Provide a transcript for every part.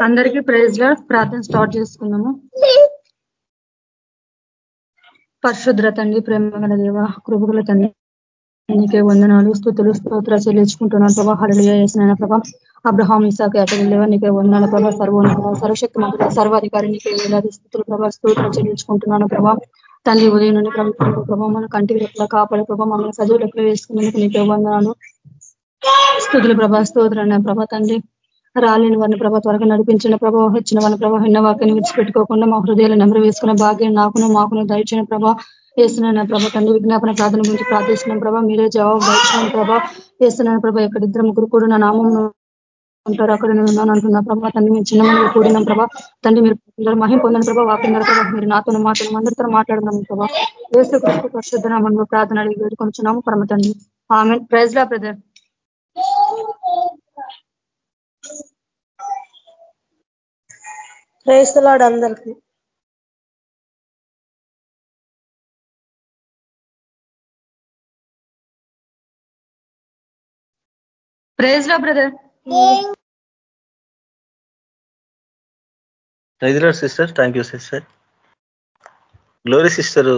అందరికీ ప్రైజ్గా ప్రార్థన స్టార్ట్ చేసుకున్నాము పరిశుద్ర తండ్రి ప్రేమ దేవ కృపగల తండ్రి నీకే వందనాలు స్థుతులు స్తోత్ర చెల్లించుకుంటున్నాను ప్రభా. హళలియ వేసిన ప్రభా. అబ్రహాం ఇసాక్ అతడు నీకే వందనాల ప్రభా. సర్వోన్నత సర్వశక్తి మంత్రుల సర్వాధికారి నీకే వేలాది స్థుతులు ప్రభా. స్తోత్ర చెల్లించుకుంటున్నాను ప్రభా. తండ్రి ఉదయం నుండి ప్రభుత్వ ప్రభావ మన కంటికి రెక్కల కాపాడే ప్రభావ మమ్మల్ని సజీవులు ఎక్కడ వేసుకున్నందుకు నీకే వందనాలు. స్థుతులు ప్రభా స్తోత్రాన్ని ప్రభా తండ్రి. రాలేని వారిని ప్రభా త్వరగా నడిపించిన ప్రభావ వచ్చిన వారిని ప్రభావ ఎన్న వాక్యాన్ని విడిచిపెట్టుకోకుండా మా హృదయాలు నెమరు వేసుకున్న భాగ్యం నాకును మాకును దయచిన ప్రభా. వేసిన ప్రభా తండ్రి విజ్ఞాపన ప్రార్థన గురించి ప్రార్థిస్తున్నాం ప్రభా. మీరే జవాబు దయచిన ప్రభా. వేస్తున్నాను ప్రభా ఇద్దరు ముగ్గురు కూడా నా నామం ఉంటారు అక్కడ నేను ఉన్నాను అంటున్నా ప్రభా. తండ్రి మేము చిన్న కూడినాం ప్రభా. తండ్రి మీరు మహిం పొందిన ప్రభా. వాక్యం ప్రభా మీరు నాతో మాటలు అందరితో మాట్లాడుతున్నాము ప్రభా. వేసు కృష్ణ ప్రార్థన అడిగి వేడుకొంచున్నాము పరమ తండ్రి. ఆమె ప్రైజ్ లా బ్రదర్. క్రైస్తలాడు అందరికీ praise Lord brother. Praise Lord sister. Thank you sister. Glory sister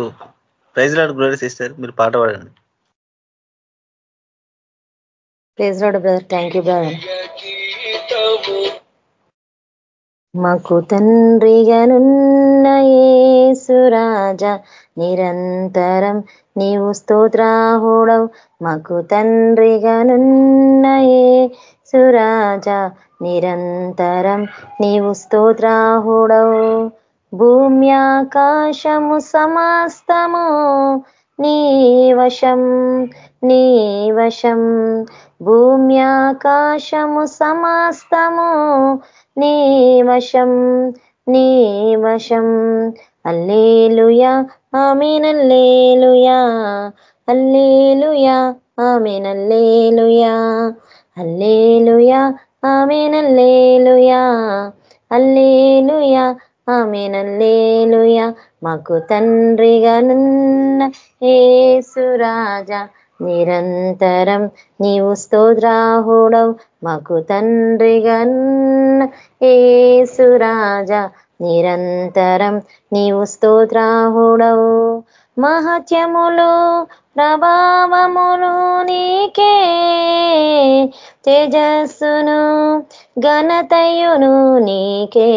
praise Lord glory sister. మీరు పాట పాడండి. Praise Lord brother. Thank you brother. మాకు తండ్రిగనున్న ఏసురాజ నిరంతరం నీవు స్తోత్రాహుడవు మాకు తండ్రిగనున్న ఏసురాజ నిరంతరం నీవు స్తోత్రాహుడవు భూమ్యాకాశము సమస్తము నీ వశం నీ వశం భూమ్యాకాశము సమస్తము నీ వశం నీ వశం. అల్లేలుయా ఆమెనల్లేలుయా అల్లేలుయా ఆమెనల్లేలుయా అల్లేలుయా ఆమెనల్లేలుయా అల్లేలుయా ఆమెనల్లేలుయ. మాకు తండ్రిగా నున్న ఏసురాజా నిరంతరం నీవు స్తోత్రాహుడవు మాకు తండ్రిగన్న ఏసురాజా నిరంతరం నీవు స్తోత్రాహుడవు మహత్యములు ప్రభావములు నీకే. తేజస్సును ఘనతయును నీకే.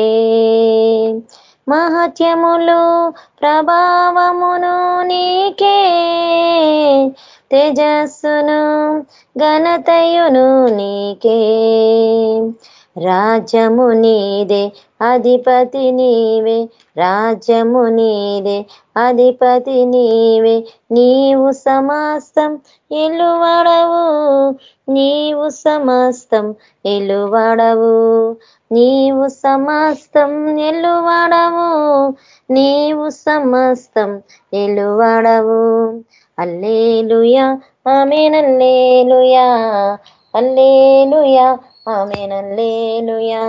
మహత్యములు ప్రభావమును నీకే. తేజస్సును ఘనతయును నీకే. రాజ్యము నీదే అధిపతి నీవే రాజ్యము నీదే అధిపతి నీవే. నీవు సమస్తం ఎలువడవు నీవు సమస్తం ఎలువడవు. నీవు సమస్తం ఎలువడవు నీవు సమస్తం ఎలువడవు. అల్లేలుయా ఆమెనల్లేలుయా అల్లేలుయా ఆమెనల్లేలుయా.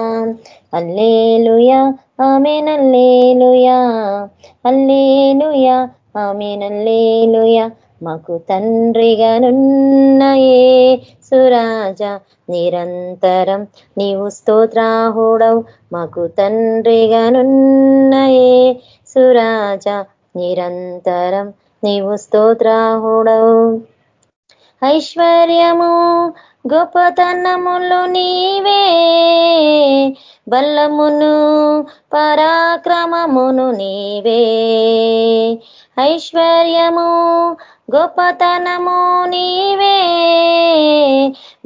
అల్లేలుయా ఆమెనల్లేలుయా. అల్లేలుయా ఆమెనల్లేలుయా. మాకు తండ్రిగానున్నయే సురాజ నిరంతరం నీవు స్తోత్రాహుడవు మాకు తండ్రిగానున్నయే సురాజ నిరంతరం నీవు స్తోత్రాహుడవు ఐశ్వర్యము గొప్పతనములు నీవే బల్లమును పరాక్రమమును నీవే. ఐశ్వర్యము గొప్పతనము నీవే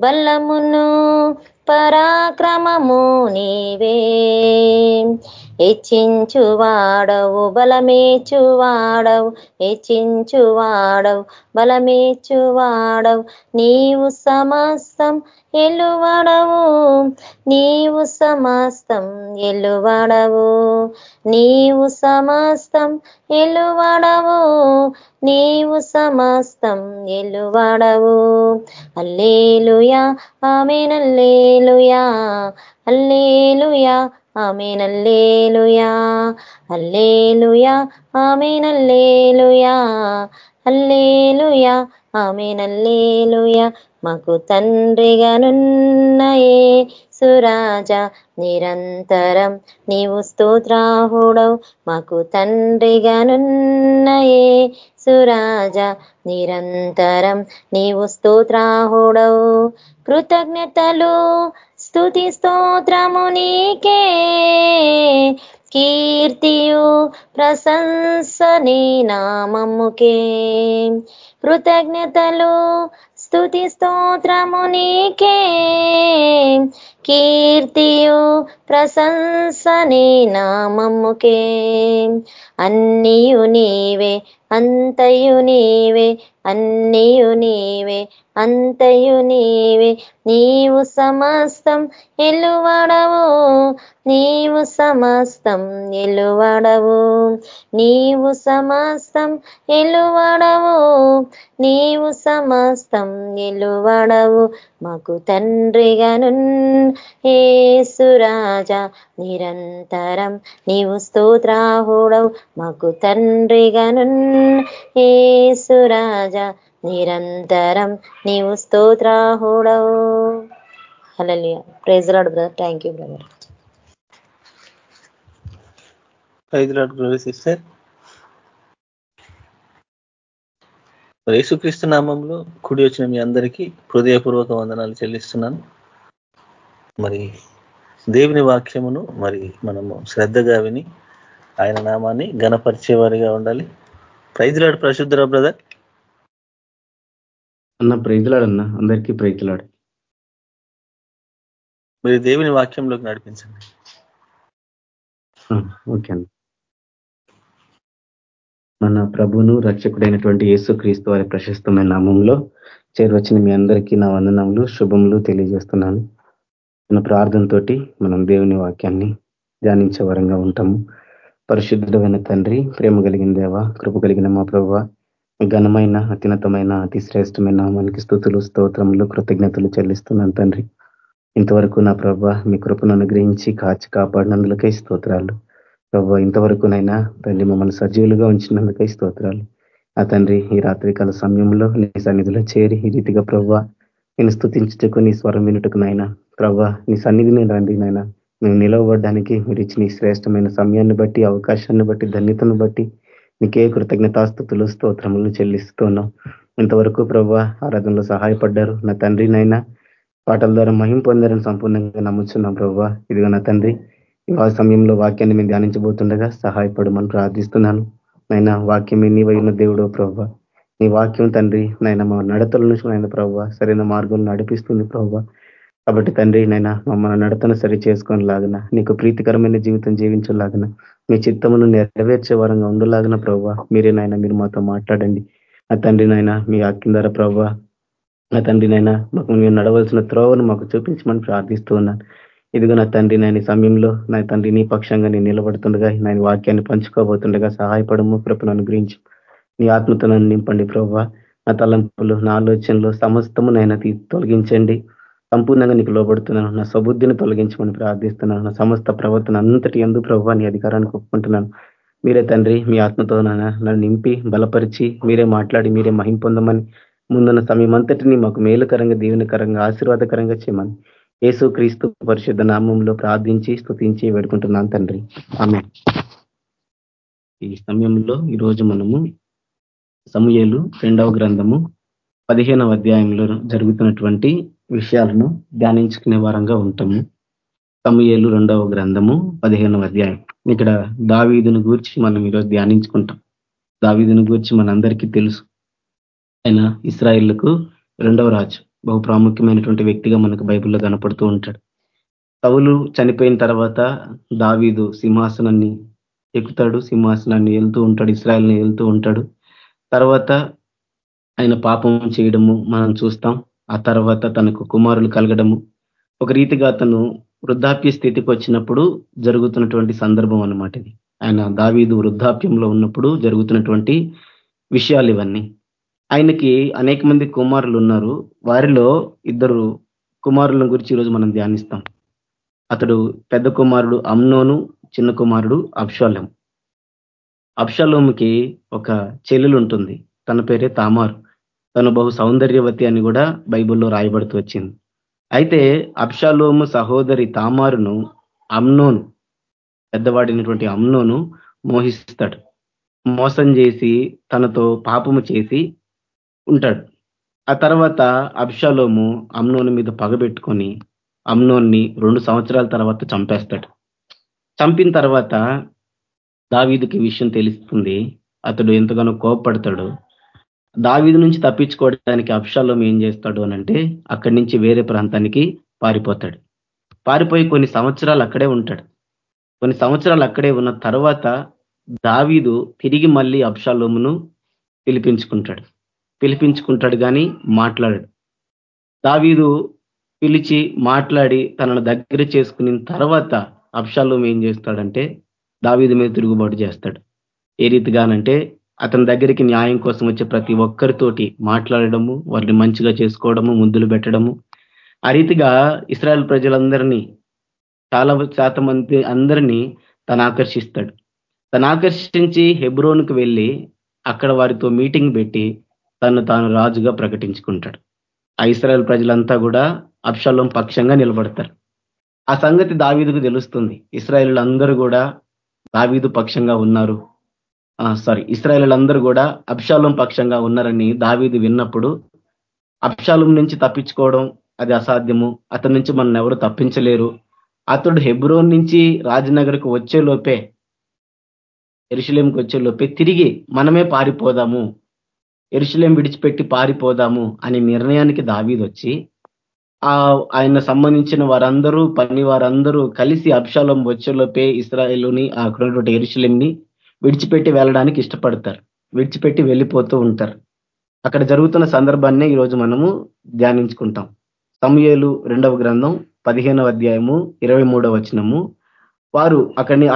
బల్లమును పరాక్రమము నీవే. హెచ్చించువాడవు బలమేచువాడవు హెచ్చించువాడవు బలమేచువాడవు. నీవు సమస్తం ఎలువడవు నీవు సమస్తం ఎలువడవు. నీవు సమస్తం ఎలువడవు నీవు సమస్తం ఎలువడవు. అల్లేలుయా ఆమెనల్లేలుయా అల్లేలుయా ఆమెనల్లేలుయా అల్లేలుయా ఆమెనల్లేలుయా అల్లేలుయా ఆమె నల్లేలుయా మాకు తండ్రిగానున్నయే సురాజా నిరంతరం నీవు స్తోత్రాహుడవు మాకు తండ్రిగానున్నయే సురాజ నిరంతరం నీవు స్తోత్రాహుడవు కృతజ్ఞతలు స్థుతి స్తోత్రము నీకే. కీర్తియు ప్రశంసని నామముకే. కృతజ్ఞతలు స్థుతి స్తోత్రము నీకే. కీర్తియు ప్రశంసని నామముకే. అన్నియు నీవే అంతయు నీవే అన్నియు నీవే అంతయు నీవే నీవు సమస్తం ఎలువడవు నీవు సమస్తం ఎలువడవు నీవు సమస్తం ఎలువడవు నీవు సమస్తం ఎలువడవు. మాకు తండ్రిగాను ఏసురాజా నిరంతరం నీవు స్తోత్రాహుడవు మాకు తండ్రిగాను ఏసురాజా నిరంతరం నీవు స్తోత్రాహుడవు హలలియ praise Lord brother thank you brother praise Lord glory sister యేసుక్రీస్తు నామంలో కుడి వచ్చిన మీ అందరికీ హృదయపూర్వక వందనాలు చెల్లిస్తున్నాను. మరి దేవుని వాక్యమును మరి మనము శ్రద్ధగా విని ఆయన నామాన్ని గణపరిచేవారిగా ఉండాలి. ప్రైజ్లాడు ప్రశుద్ధరా బ్రదర్ అన్న ప్రైజ్లాడన్న అందరికీ ప్రైజ్లాడు మీరు దేవుని వాక్యంలోకి నడిపించండి. ఓకే అన్న. మన ప్రభును రక్షకుడైనటువంటి యేసు క్రీస్తు వారి ప్రశస్తమైన నామంలో చేరువచ్చిన మీ అందరికీ నా వందనములు శుభములు తెలియజేస్తున్నాను. మన ప్రార్థనతోటి మనం దేవుని వాక్యాన్ని ధ్యానించే వరంగా ఉంటాము. పరిశుద్ధమైన తండ్రి ప్రేమ కలిగిన దేవ కృప కలిగిన మా ప్రభు ఘనమైన అత్యున్నతమైన అతి శ్రేష్టమైన నామానికి స్థుతులు స్తోత్రములు కృతజ్ఞతలు చెల్లిస్తున్నాను తండ్రి. ఇంతవరకు నా ప్రభ మీ కృపను అనుగ్రహించి కాచి కాపాడినందులకై స్తోత్రాలు. ఇంతవరకు ఇంతవరకునైనా తండ్రి మమ్మల్ని సజీవులుగా ఉంచినందుకై స్తోత్రాలు. ఆ తండ్రి ఈ రాత్రికాల సమయంలో నీ సన్నిధిలో చేరి ఈ రీతిగా ప్రభు నేను స్థుతించుటకు నీ స్వరం వినుటకు నైనా ప్రభా నీ సన్నిధిని రండి నాయన మేము నిలవబడ్డానికి మీరు ఇచ్చిన శ్రేష్టమైన సమయాన్ని బట్టి అవకాశాన్ని బట్టి ధన్యతను బట్టి నీకే కృతజ్ఞతాస్థుతులు స్తోత్రములను చెల్లిస్తున్నాం. ఇంతవరకు ప్రభు ఆరాధనలో సహాయపడ్డారు. నా తండ్రి నైనా పాటల ద్వారా మహిం పొందారని సంపూర్ణంగా నమ్ముచున్నాం ప్రభు. ఇదిగో నా తండ్రి ఆ సమయంలో వాక్యాన్ని మేము ధ్యానించబోతుండగా సహాయపడమని ప్రార్థిస్తున్నాను. నైనా వాక్యం నీ వైన దేవుడు ప్రభు. నీ వాక్యం తండ్రి నాయన మా నడతల నుంచి నాయన ప్రభు సరైన మార్గం నడిపిస్తుంది ప్రభు. కాబట్టి తండ్రి నైనా మమ్మల్ని నడతను సరి చేసుకొని లాగిన నీకు ప్రీతికరమైన జీవితం జీవించలాగిన మీ చిత్తమును నెరవేర్చే వరంగా ఉండలాగిన ప్రభావ మీరే నాయన మీరు మాతో మాట్లాడండి. ఆ తండ్రి నాయన మీ అక్కిందర ద్వారా ప్రభావ ఆ తండ్రి నాయన మాకు మీరు నడవలసిన త్రోవను మాకు చూపించమని ప్రార్థిస్తూ ఉన్నాను. ఇదిగో నా తండ్రి నాయన సమయంలో నా తండ్రి నీ పక్షంగా నేను నిలబడుతుండగా నా వాక్యాన్ని పంచుకోబోతుండగా సహాయపడము కృపను అనుగ్రహించు. నీ ఆత్మతో నన్ను నింపండి ప్రభావ నా తలంపులు నా ఆలోచనలు సమస్తము నైనా తొలగించండి. సంపూర్ణంగా నీకు లోబడుతున్నాను నా సబుద్ధిని తొలగించమని ప్రార్థిస్తున్నాను నా సమస్త ప్రవర్తన అంతటి ఎందు ప్రభావ నీ అధికారానికి ఒప్పుకుంటున్నాను. మీరే తండ్రి మీ ఆత్మతో నన్ను నింపి బలపరిచి మీరే మాట్లాడి మీరే మహింపొందమని ముందున్న సమయం అంతటిని మాకు మేలుకరంగా దీవెనకరంగా ఆశీర్వాదకరంగా చేయమని యేసు క్రీస్తు పరిశుద్ధ నామంలో ప్రార్థించి స్థుతించి వేడుకుంటున్నాను తండ్రి. ఆమె ఈ సమయంలో ఈరోజు మనము సమూహలు రెండవ గ్రంథము పదిహేనవ అధ్యాయంలో జరుగుతున్నటువంటి విషయాలను ధ్యానించుకునే వారంగా ఉంటాము. సమూహలు రెండవ గ్రంథము పదిహేనవ అధ్యాయం. ఇక్కడ దావీదును గూర్చి మనం ఈరోజు ధ్యానించుకుంటాం. దావీదును గూర్చి మనందరికీ తెలుసు. ఆయన ఇస్రాయిళ్ళకు రెండవ రాజు బహు ప్రాముఖ్యమైనటువంటి వ్యక్తిగా మనకు బైబిల్లో కనపడుతూ ఉంటాడు. కవులు చనిపోయిన తర్వాత దావీదు సింహాసనాన్ని ఎక్కుతాడు సింహాసనాన్ని వెళ్తూ ఉంటాడు ఇస్రాయల్ని వెళ్తూ ఉంటాడు. తర్వాత ఆయన పాపం చేయడము మనం చూస్తాం. ఆ తర్వాత తనకు కుమారులు కలగడము. ఒక రీతిగా అతను వృద్ధాప్య స్థితికి వచ్చినప్పుడు జరుగుతున్నటువంటి సందర్భం అనమాట ఇది. ఆయన దావీదు వృద్ధాప్యంలో ఉన్నప్పుడు జరుగుతున్నటువంటి విషయాలు ఇవన్నీ. ఆయనకి అనేక మంది కుమారులు ఉన్నారు. వారిలో ఇద్దరు కుమారుల గురించి ఈరోజు మనం ధ్యానిస్తాం. అతడు పెద్ద కుమారుడు అమ్నోను చిన్న కుమారుడు అప్షాలం అప్షాలోముకి ఒక చెల్లెలు ఉంటుంది. తన పేరే తామారు. తను బహు సౌందర్యవతి అని కూడా బైబిల్లో రాయబడుతూ వచ్చింది. అయితే అప్షాలోము సహోదరి తామారును అమ్నోను పెద్దవాడినటువంటి అమ్నోను మోహిస్తాడు. మోసం చేసి తనతో పాపము చేసి ఉంటాడు. ఆ తర్వాత అబ్షాలోము అమ్నోని మీద పగబెట్టుకొని అమ్నోన్ని రెండు సంవత్సరాల తర్వాత చంపేస్తాడు. చంపిన తర్వాత దావీదుకి విషయం తెలుస్తుంది. అతడు ఎంతగానో కోపపడతాడు దావీదు నుంచి తప్పించుకోవడానికి అబ్షాలోం ఏం చేస్తాడు అనంటే అక్కడి నుంచి వేరే ప్రాంతానికి పారిపోతాడు. పారిపోయి కొన్ని సంవత్సరాలు అక్కడే ఉంటాడు. కొన్ని సంవత్సరాలు అక్కడే ఉన్న తర్వాత దావీదు తిరిగి మళ్ళీ అబ్షాలోమును పిలిపించుకుంటాడు. పిలిపించుకుంటాడు కానీ మాట్లాడాడు. దావీదు పిలిచి మాట్లాడి తనను దగ్గర చేసుకున్న తర్వాత అబ్షాలోం ఏం చేస్తాడంటే దావీదు మీద తిరుగుబాటు చేస్తాడు. ఏ రీతిగానంటే అతని దగ్గరికి న్యాయం కోసం వచ్చే ప్రతి ఒక్కరితోటి మాట్లాడడము వారిని మంచిగా చేసుకోవడము ముందులు పెట్టడము. ఆ రీతిగా ఇస్రాయల్ ప్రజలందరినీ చాలా శాతం మంది అందరినీ తను ఆకర్షిస్తాడు. తను ఆకర్షించి హెబ్రోన్కు వెళ్ళి అక్కడ వారితో మీటింగ్ పెట్టి తను తాను రాజుగా ప్రకటించుకుంటాడు. ఆ ఇస్రాయల్ ప్రజలంతా కూడా అప్షాలం పక్షంగా నిలబడతారు. ఆ సంగతి దావీదుకు తెలుస్తుంది. ఇస్రాయలు అందరూ కూడా దావీదు పక్షంగా ఉన్నారు. సారీ ఇస్రాయలందరూ కూడా అబ్షాలం పక్షంగా ఉన్నారని దావీది విన్నప్పుడు అబ్షాలం నుంచి తప్పించుకోవడం అది అసాధ్యము. అతని నుంచి మనం ఎవరు తప్పించలేరు. అతడు హెబ్రోన్ నుంచి రాజనగర్కు వచ్చే లోపే ఎరుశలేంకి వచ్చే లోపే తిరిగి మనమే పారిపోదాము. ఎరుశలేం విడిచిపెట్టి పారిపోదాము అనే నిర్ణయానికి దావీది వచ్చి ఆ ఆయన సంబంధించిన వారందరూ పని వారందరూ కలిసి అబ్షాలం వచ్చేలోపే ఇస్రాయేలుని అక్కడ ఎరుశలేంని విడిచిపెట్టి వెళ్ళడానికి ఇష్టపడతారు. విడిచిపెట్టి వెళ్ళిపోతూ ఉంటారు. అక్కడ జరుగుతున్న సందర్భాన్ని ఈరోజు మనము ధ్యానించుకుంటాం. సమయలు రెండవ గ్రంథం పదిహేనవ అధ్యాయము ఇరవై మూడవ వచనము. వారు అక్కడి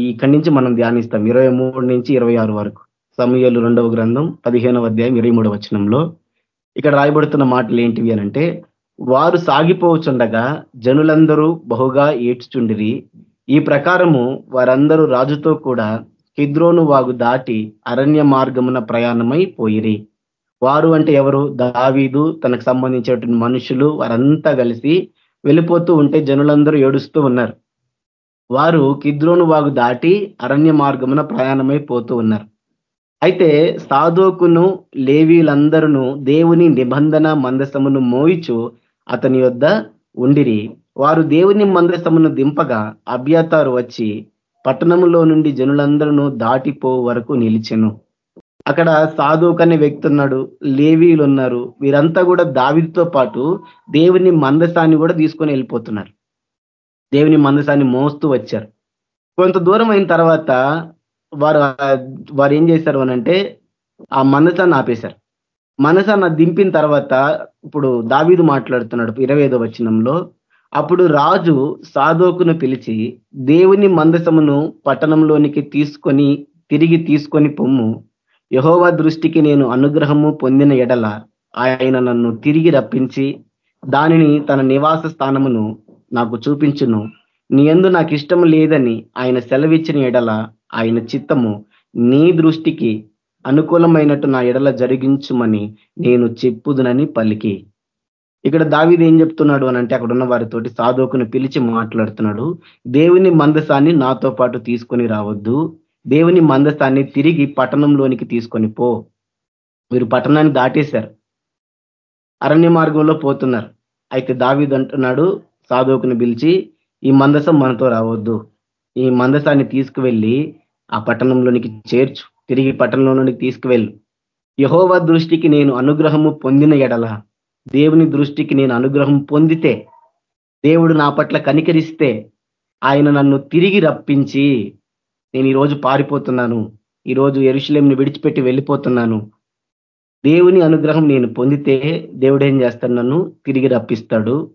ఇక్కడి నుంచి మనం ధ్యానిస్తాం. ఇరవై నుంచి ఇరవై వరకు. సమయలు రెండవ గ్రంథం పదిహేనవ అధ్యాయం ఇరవై మూడవ వచనంలో ఇక్కడ రాయబడుతున్న మాటలు ఏంటివి అనంటే వారు సాగిపోవచుండగా జనులందరూ బహుగా ఏడ్చుచుండిరి. ఈ ప్రకారము వారందరూ రాజుతో కూడా కిద్రోను వాగు దాటి అరణ్య మార్గమున ప్రయాణమై పోయిరి. వారు అంటే ఎవరు? దావీదు తనకు సంబంధించినటువంటి మనుషులు వారంతా కలిసి వెళ్ళిపోతూ ఉంటే జనులందరూ ఏడుస్తూ ఉన్నారు. వారు కిద్రోను వాగు దాటి అరణ్య మార్గమున ప్రయాణమై పోతూ ఉన్నారు. అయితే సాధోకును లేవీలందరూ దేవుని నిబంధన మందసమును మోయిచు అతని యొద్ ఉండిరి. వారు దేవుని మందసమును దింపగా అభ్యతారు వచ్చి పట్టణంలో నుండి జనులందరూ దాటిపో వరకు నిలిచెను. అక్కడ సాధువుక్ అనే వ్యక్తి ఉన్నాడు లేవీలు ఉన్నారు. వీరంతా కూడా దావితో పాటు దేవుని మందసాన్ని కూడా తీసుకొని వెళ్ళిపోతున్నారు. దేవుని మందసాన్ని మోస్తూ వచ్చారు. కొంత దూరం అయిన తర్వాత వారు వారు ఏం చేశారు అనంటే ఆ మనసాన్ని ఆపేశారు. మనసాన్ని దింపిన తర్వాత ఇప్పుడు దావీదు మాట్లాడుతున్నాడు ఇరవై ఐదో వచనంలో. అప్పుడు రాజు సాధోకును పిలిచి దేవుని మందసమును పట్టణంలోనికి తీసుకొని తిరిగి తీసుకొని పొమ్ము. యహోవా దృష్టికి నేను అనుగ్రహము పొందిన ఎడల ఆయన నన్ను తిరిగి రప్పించి దానిని తన నివాస స్థానమును నాకు చూపించును. నీ ఎందు నాకు ఇష్టం లేదని ఆయన సెలవిచ్చిన ఎడల ఆయన చిత్తము నీ దృష్టికి అనుకూలమైనట్టు నా ఎడల జరిగించుమని నేను చెప్పుదునని పలికి. ఇక్కడ దావిది ఏం చెప్తున్నాడు అని అంటే అక్కడ ఉన్న వారితోటి సాధోకుని పిలిచి మాట్లాడుతున్నాడు. దేవుని మందసాన్ని నాతో పాటు తీసుకొని రావద్దు. దేవుని మందసాన్ని తిరిగి పట్టణంలోనికి తీసుకొని పో. మీరు పట్టణాన్ని దాటేశారు. అరణ్య మార్గంలో పోతున్నారు. అయితే దావిద్ అంటున్నాడు సాధువుకుని పిలిచి ఈ మందసం మనతో రావద్దు. ఈ మందసాన్ని తీసుకువెళ్ళి ఆ పట్టణంలోనికి చేర్చు. తిరిగి పట్టణంలోనికి తీసుకువెళ్ళు. యహోవ దృష్టికి నేను అనుగ్రహము పొందిన ఎడల దేవుని దృష్టికి నేను అనుగ్రహం పొందితే దేవుడు నా పట్ల కనికరిస్తే ఆయన నన్ను తిరిగి రప్పించి నేను ఈరోజు పారిపోతున్నాను. ఈరోజు ఎరుశలేంని విడిచిపెట్టి వెళ్ళిపోతున్నాను. దేవుని అనుగ్రహం నేను పొందితే దేవుడు ఏం చేస్తాడు నన్ను తిరిగి రప్పిస్తాడు.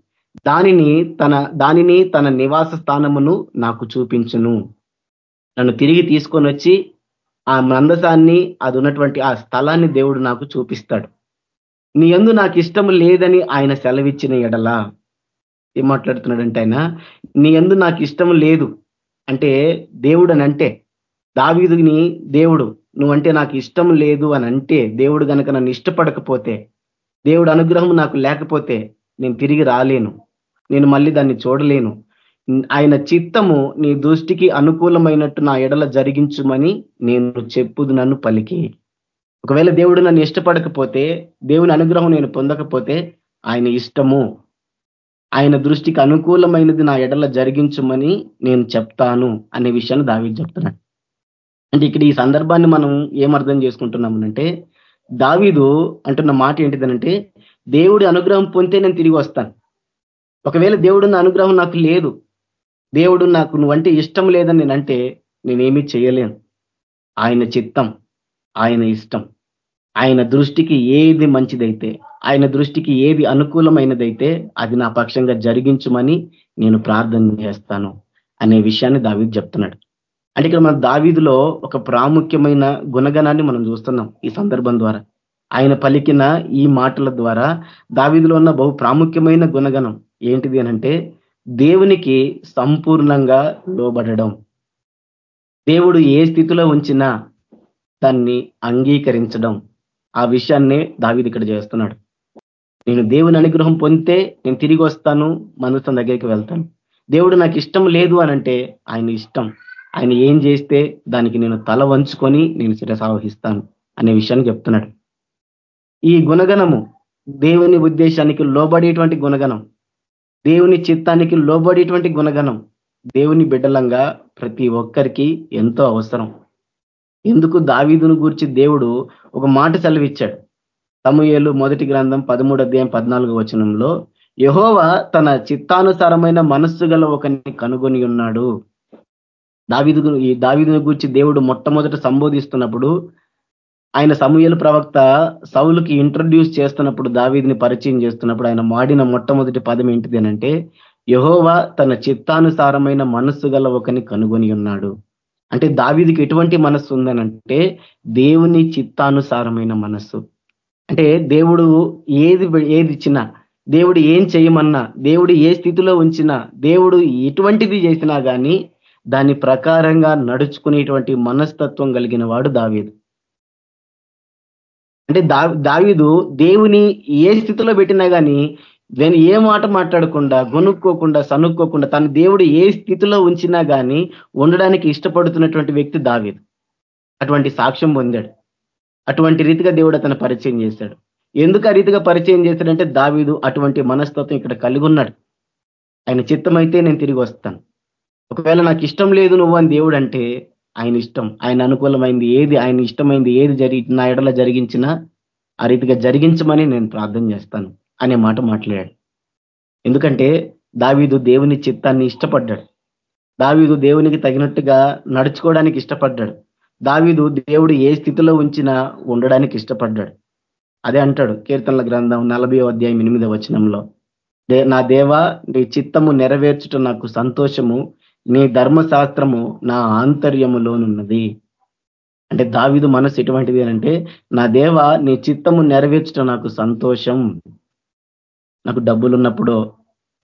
దానిని తన దానిని తన నివాస స్థానమును నాకు చూపించును. నన్ను తిరిగి తీసుకొని వచ్చి ఆ మందసాన్ని అది ఉన్నటువంటి ఆ స్థలాన్ని దేవుడు నాకు చూపిస్తాడు. నీ ఎందు నాకు ఇష్టం లేదని ఆయన సెలవిచ్చిన ఎడలా ఏం మాట్లాడుతున్నాడంటే ఆయన నీ ఎందు నాకు ఇష్టం లేదు అంటే దేవుడు అని అంటే దావీదుని దేవుడు నువ్వంటే నాకు ఇష్టం లేదు అని అంటే దేవుడు కనుక నన్ను ఇష్టపడకపోతే దేవుడు అనుగ్రహం నాకు లేకపోతే నేను తిరిగి రాలేను. నేను మళ్ళీ దాన్ని చూడలేను. ఆయన చిత్తము నీ దృష్టికి అనుకూలమైనట్టు నా ఎడల జరిగించుమని నేను చెప్పుదు నన్ను పలికి ఒకవేళ దేవుడు నన్ను ఇష్టపడకపోతే దేవుని అనుగ్రహం నేను పొందకపోతే ఆయన ఇష్టము. ఆయన దృష్టికి అనుకూలమైనది నా ఎడల జరిగించమని నేను చెప్తాను అనే విషయాన్ని దావి చెప్తున్నాడు. అంటే ఇక్కడ ఈ సందర్భాన్ని మనం ఏమర్థం చేసుకుంటున్నామనంటే దావీదు అంటున్న మాట ఏంటిదనంటే దేవుడి అనుగ్రహం పొందితే నేను తిరిగి వస్తాను. ఒకవేళ దేవుడు అనుగ్రహం నాకు లేదు దేవుడు నాకు నువ్వంటే ఇష్టం లేదని నేనంటే నేనేమీ చేయలేను. ఆయన చిత్తం. ఆయన ఇష్టం. ఆయన దృష్టికి ఏది మంచిదైతే ఆయన దృష్టికి ఏది అనుకూలమైనదైతే అది నా పక్షంగా జరిగించమని నేను ప్రార్థన చేస్తాను అనే విషయాన్ని దావీదు చెప్తున్నాడు. అంటే ఇక్కడ మన దావీదులో ఒక ప్రాముఖ్యమైన గుణగణాన్ని మనం చూస్తున్నాం ఈ సందర్భం ద్వారా. ఆయన పలికిన ఈ మాటల ద్వారా దావీదులో ఉన్న బహు ప్రాముఖ్యమైన గుణగణం ఏంటిది అనంటే దేవునికి సంపూర్ణంగా లోబడడం. దేవుడు ఏ స్థితిలో ఉంచినా దాన్ని అంగీకరించడం. ఆ విషయాన్నే దావిది ఇక్కడ చేస్తున్నాడు. నేను దేవుని అనుగ్రహం పొందితే నేను తిరిగి వస్తాను మనసుని దగ్గరికి వెళ్తాను. దేవుడు నాకు ఇష్టం లేదు అనంటే ఆయన ఇష్టం. ఆయన ఏం చేస్తే దానికి నేను తల వంచుకొని నేను శిరసావహిస్తాను అనే విషయాన్ని చెప్తున్నాడు. ఈ గుణగణము దేవుని ఉద్దేశానికి లోబడేటువంటి గుణగణం. దేవుని చిత్తానికి లోబడేటువంటి గుణగణం. దేవుని బిడ్డలంగా ప్రతి ఒక్కరికి ఎంతో అవసరం. ఎందుకు దావీదును గూర్చి దేవుడు ఒక మాట సెలవిచ్చాడు? తమయేలు మొదటి గ్రంథం పదమూడు అధ్యాయం పద్నాలుగు వచనంలో యహోవ తన చిత్తానుసారమైన మనస్సు గల ఒకరిని కనుగొని ఉన్నాడు. దావిదు ఈ దావిదుని గురించి దేవుడు మొట్టమొదట సంబోధిస్తున్నప్పుడు ఆయన సమూహల ప్రవక్త సౌలుకి ఇంట్రడ్యూస్ చేస్తున్నప్పుడు దావీదిని పరిచయం చేస్తున్నప్పుడు ఆయన మాడిన మొట్టమొదటి పదం ఏంటిది అనంటే యహోవా తన చిత్తానుసారమైన మనస్సు గల ఒకని కనుగొని ఉన్నాడు. అంటే దావీదికి ఎటువంటి మనస్సు ఉందనంటే దేవుని చిత్తానుసారమైన మనస్సు. అంటే దేవుడు ఏది ఏది ఇచ్చినా దేవుడు ఏం చేయమన్నా దేవుడు ఏ స్థితిలో ఉంచినా దేవుడు ఎటువంటిది చేసినా కానీ దాని ప్రకారంగా నడుచుకునేటువంటి మనస్తత్వం కలిగిన వాడు దావీదు. అంటే దా దావీదు దేవుని ఏ స్థితిలో పెట్టినా కానీ నేను ఏ మాట మాట్లాడకుండా గొనుక్కోకుండా సనుక్కోకుండా తన దేవుడు ఏ స్థితిలో ఉంచినా కానీ ఉండడానికి ఇష్టపడుతున్నటువంటి వ్యక్తి దావీదు. అటువంటి సాక్ష్యం పొందాడు. అటువంటి రీతిగా దేవుడు అతను పరిచయం చేశాడు. ఎందుకు ఆ రీతిగా పరిచయం చేశాడంటే దావీదు అటువంటి మనస్తత్వం ఇక్కడ కలిగి ఉన్నాడు. ఆయన చిత్తమైతే నేను తిరిగి వస్తాను. ఒకవేళ నాకు ఇష్టం లేదు నువ్వు అని దేవుడు అంటే ఆయన ఇష్టం ఆయన అనుకూలమైంది ఏది ఆయన ఇష్టమైంది ఏది జరిగి నా ఎడల జరిగించినా ఆ రీతిగా జరిగించమని నేను ప్రార్థన చేస్తాను. అనే మాట మాట్లాడాడు. ఎందుకంటే దావీదు దేవుని చిత్తాన్ని ఇష్టపడ్డాడు. దావీదు దేవునికి తగినట్టుగా నడుచుకోవడానికి ఇష్టపడ్డాడు. దావీదు దేవుడు ఏ స్థితిలో ఉంచినా ఉండడానికి ఇష్టపడ్డాడు. అదే అంటాడు కీర్తనల గ్రంథం నలభై అధ్యాయం ఎనిమిదవ వచనంలో. నా దేవ నీ చిత్తము నెరవేర్చుట నాకు సంతోషము నీ ధర్మశాస్త్రము నా ఆంతర్యములోనున్నది. అంటే దావిదు మనసు ఎటువంటిది అంటే నా దేవ నీ చిత్తము నెరవేర్చడం నాకు సంతోషం. నాకు డబ్బులు ఉన్నప్పుడో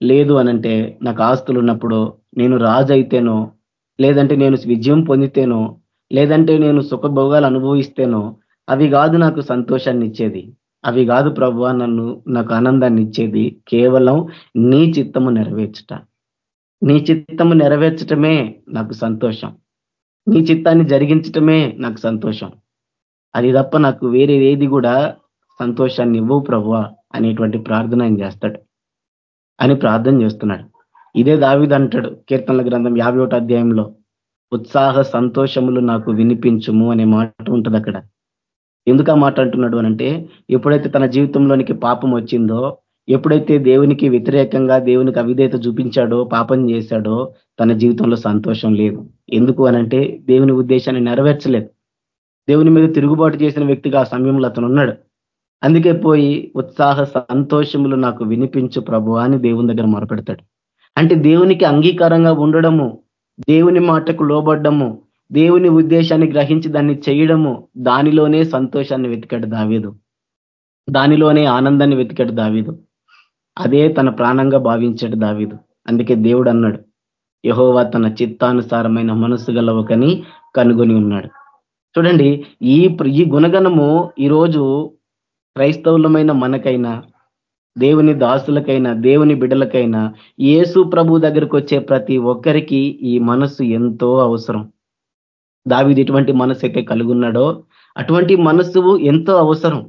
లేదు అనంటే నాకు ఆస్తులు ఉన్నప్పుడో నేను రాజు అయితేనో లేదంటే నేను విజయం పొందితేనో లేదంటే నేను సుఖభోగాలు అనుభవిస్తేనో అవి కాదు నాకు సంతోషాన్ని ఇచ్చేది. అవి కాదు ప్రభు నన్ను నాకు ఆనందాన్ని ఇచ్చేది. కేవలం నీ చిత్తము నెరవేర్చట. నీ చిత్తము నెరవేర్చటమే నాకు సంతోషం. నీ చిత్తాన్ని జరిగించటమే నాకు సంతోషం. అది తప్ప నాకు వేరే ఏది కూడా సంతోషాన్ని ఇవ్వు ప్రభు అనేటువంటి ప్రార్థన ఆయన చేస్తాడు అని ప్రార్థన చేస్తున్నాడు. ఇదే దావిది అంటాడు కీర్తనల గ్రంథం యాభై అధ్యాయంలో ఉత్సాహ సంతోషములు నాకు వినిపించుము అనే మాట ఉంటుంది అక్కడ. ఎందుకు ఆ మాట అంటున్నాడు అనంటే ఎప్పుడైతే తన జీవితంలోనికి పాపం వచ్చిందో ఎప్పుడైతే దేవునికి వ్యతిరేకంగా దేవునికి అవిధేత చూపించాడో పాపం చేశాడో తన జీవితంలో సంతోషం లేదు. ఎందుకు అనంటే దేవుని ఉద్దేశాన్ని నెరవేర్చలేదు. దేవుని మీద తిరుగుబాటు చేసిన వ్యక్తిగా ఆ సమయంలో అతను ఉన్నాడు అందుకే పోయి ఉత్సాహ సంతోషములు నాకు వినిపించు ప్రభు అని దేవుని దగ్గర మొరపెడతాడు. అంటే దేవునికి అంగీకారంగా ఉండడము దేవుని మాటకు లోబడ్డము దేవుని ఉద్దేశాన్ని గ్రహించి దాన్ని చేయడము దానిలోనే సంతోషాన్ని వెతికాడు దావీదు. దానిలోనే ఆనందాన్ని వెతికాడు దావీదు. అదే తన ప్రాణంగా భావించాడు దావీదు. అందుకే దేవుడు అన్నాడు యహోవా తన చిత్తానుసారమైన మనస్సు గలవకని కనుగొని ఉన్నాడు. చూడండి ఈ ఈ గుణగణము ఈరోజు క్రైస్తవులమైన మనకైనా దేవుని దాసులకైనా దేవుని బిడ్డలకైనా యేసు ప్రభు దగ్గరకు వచ్చే ప్రతి ఒక్కరికి ఈ మనస్సు ఎంతో అవసరం. దావిది ఎటువంటి మనసు అయితే కలుగున్నాడో అటువంటి మనస్సు ఎంతో అవసరం.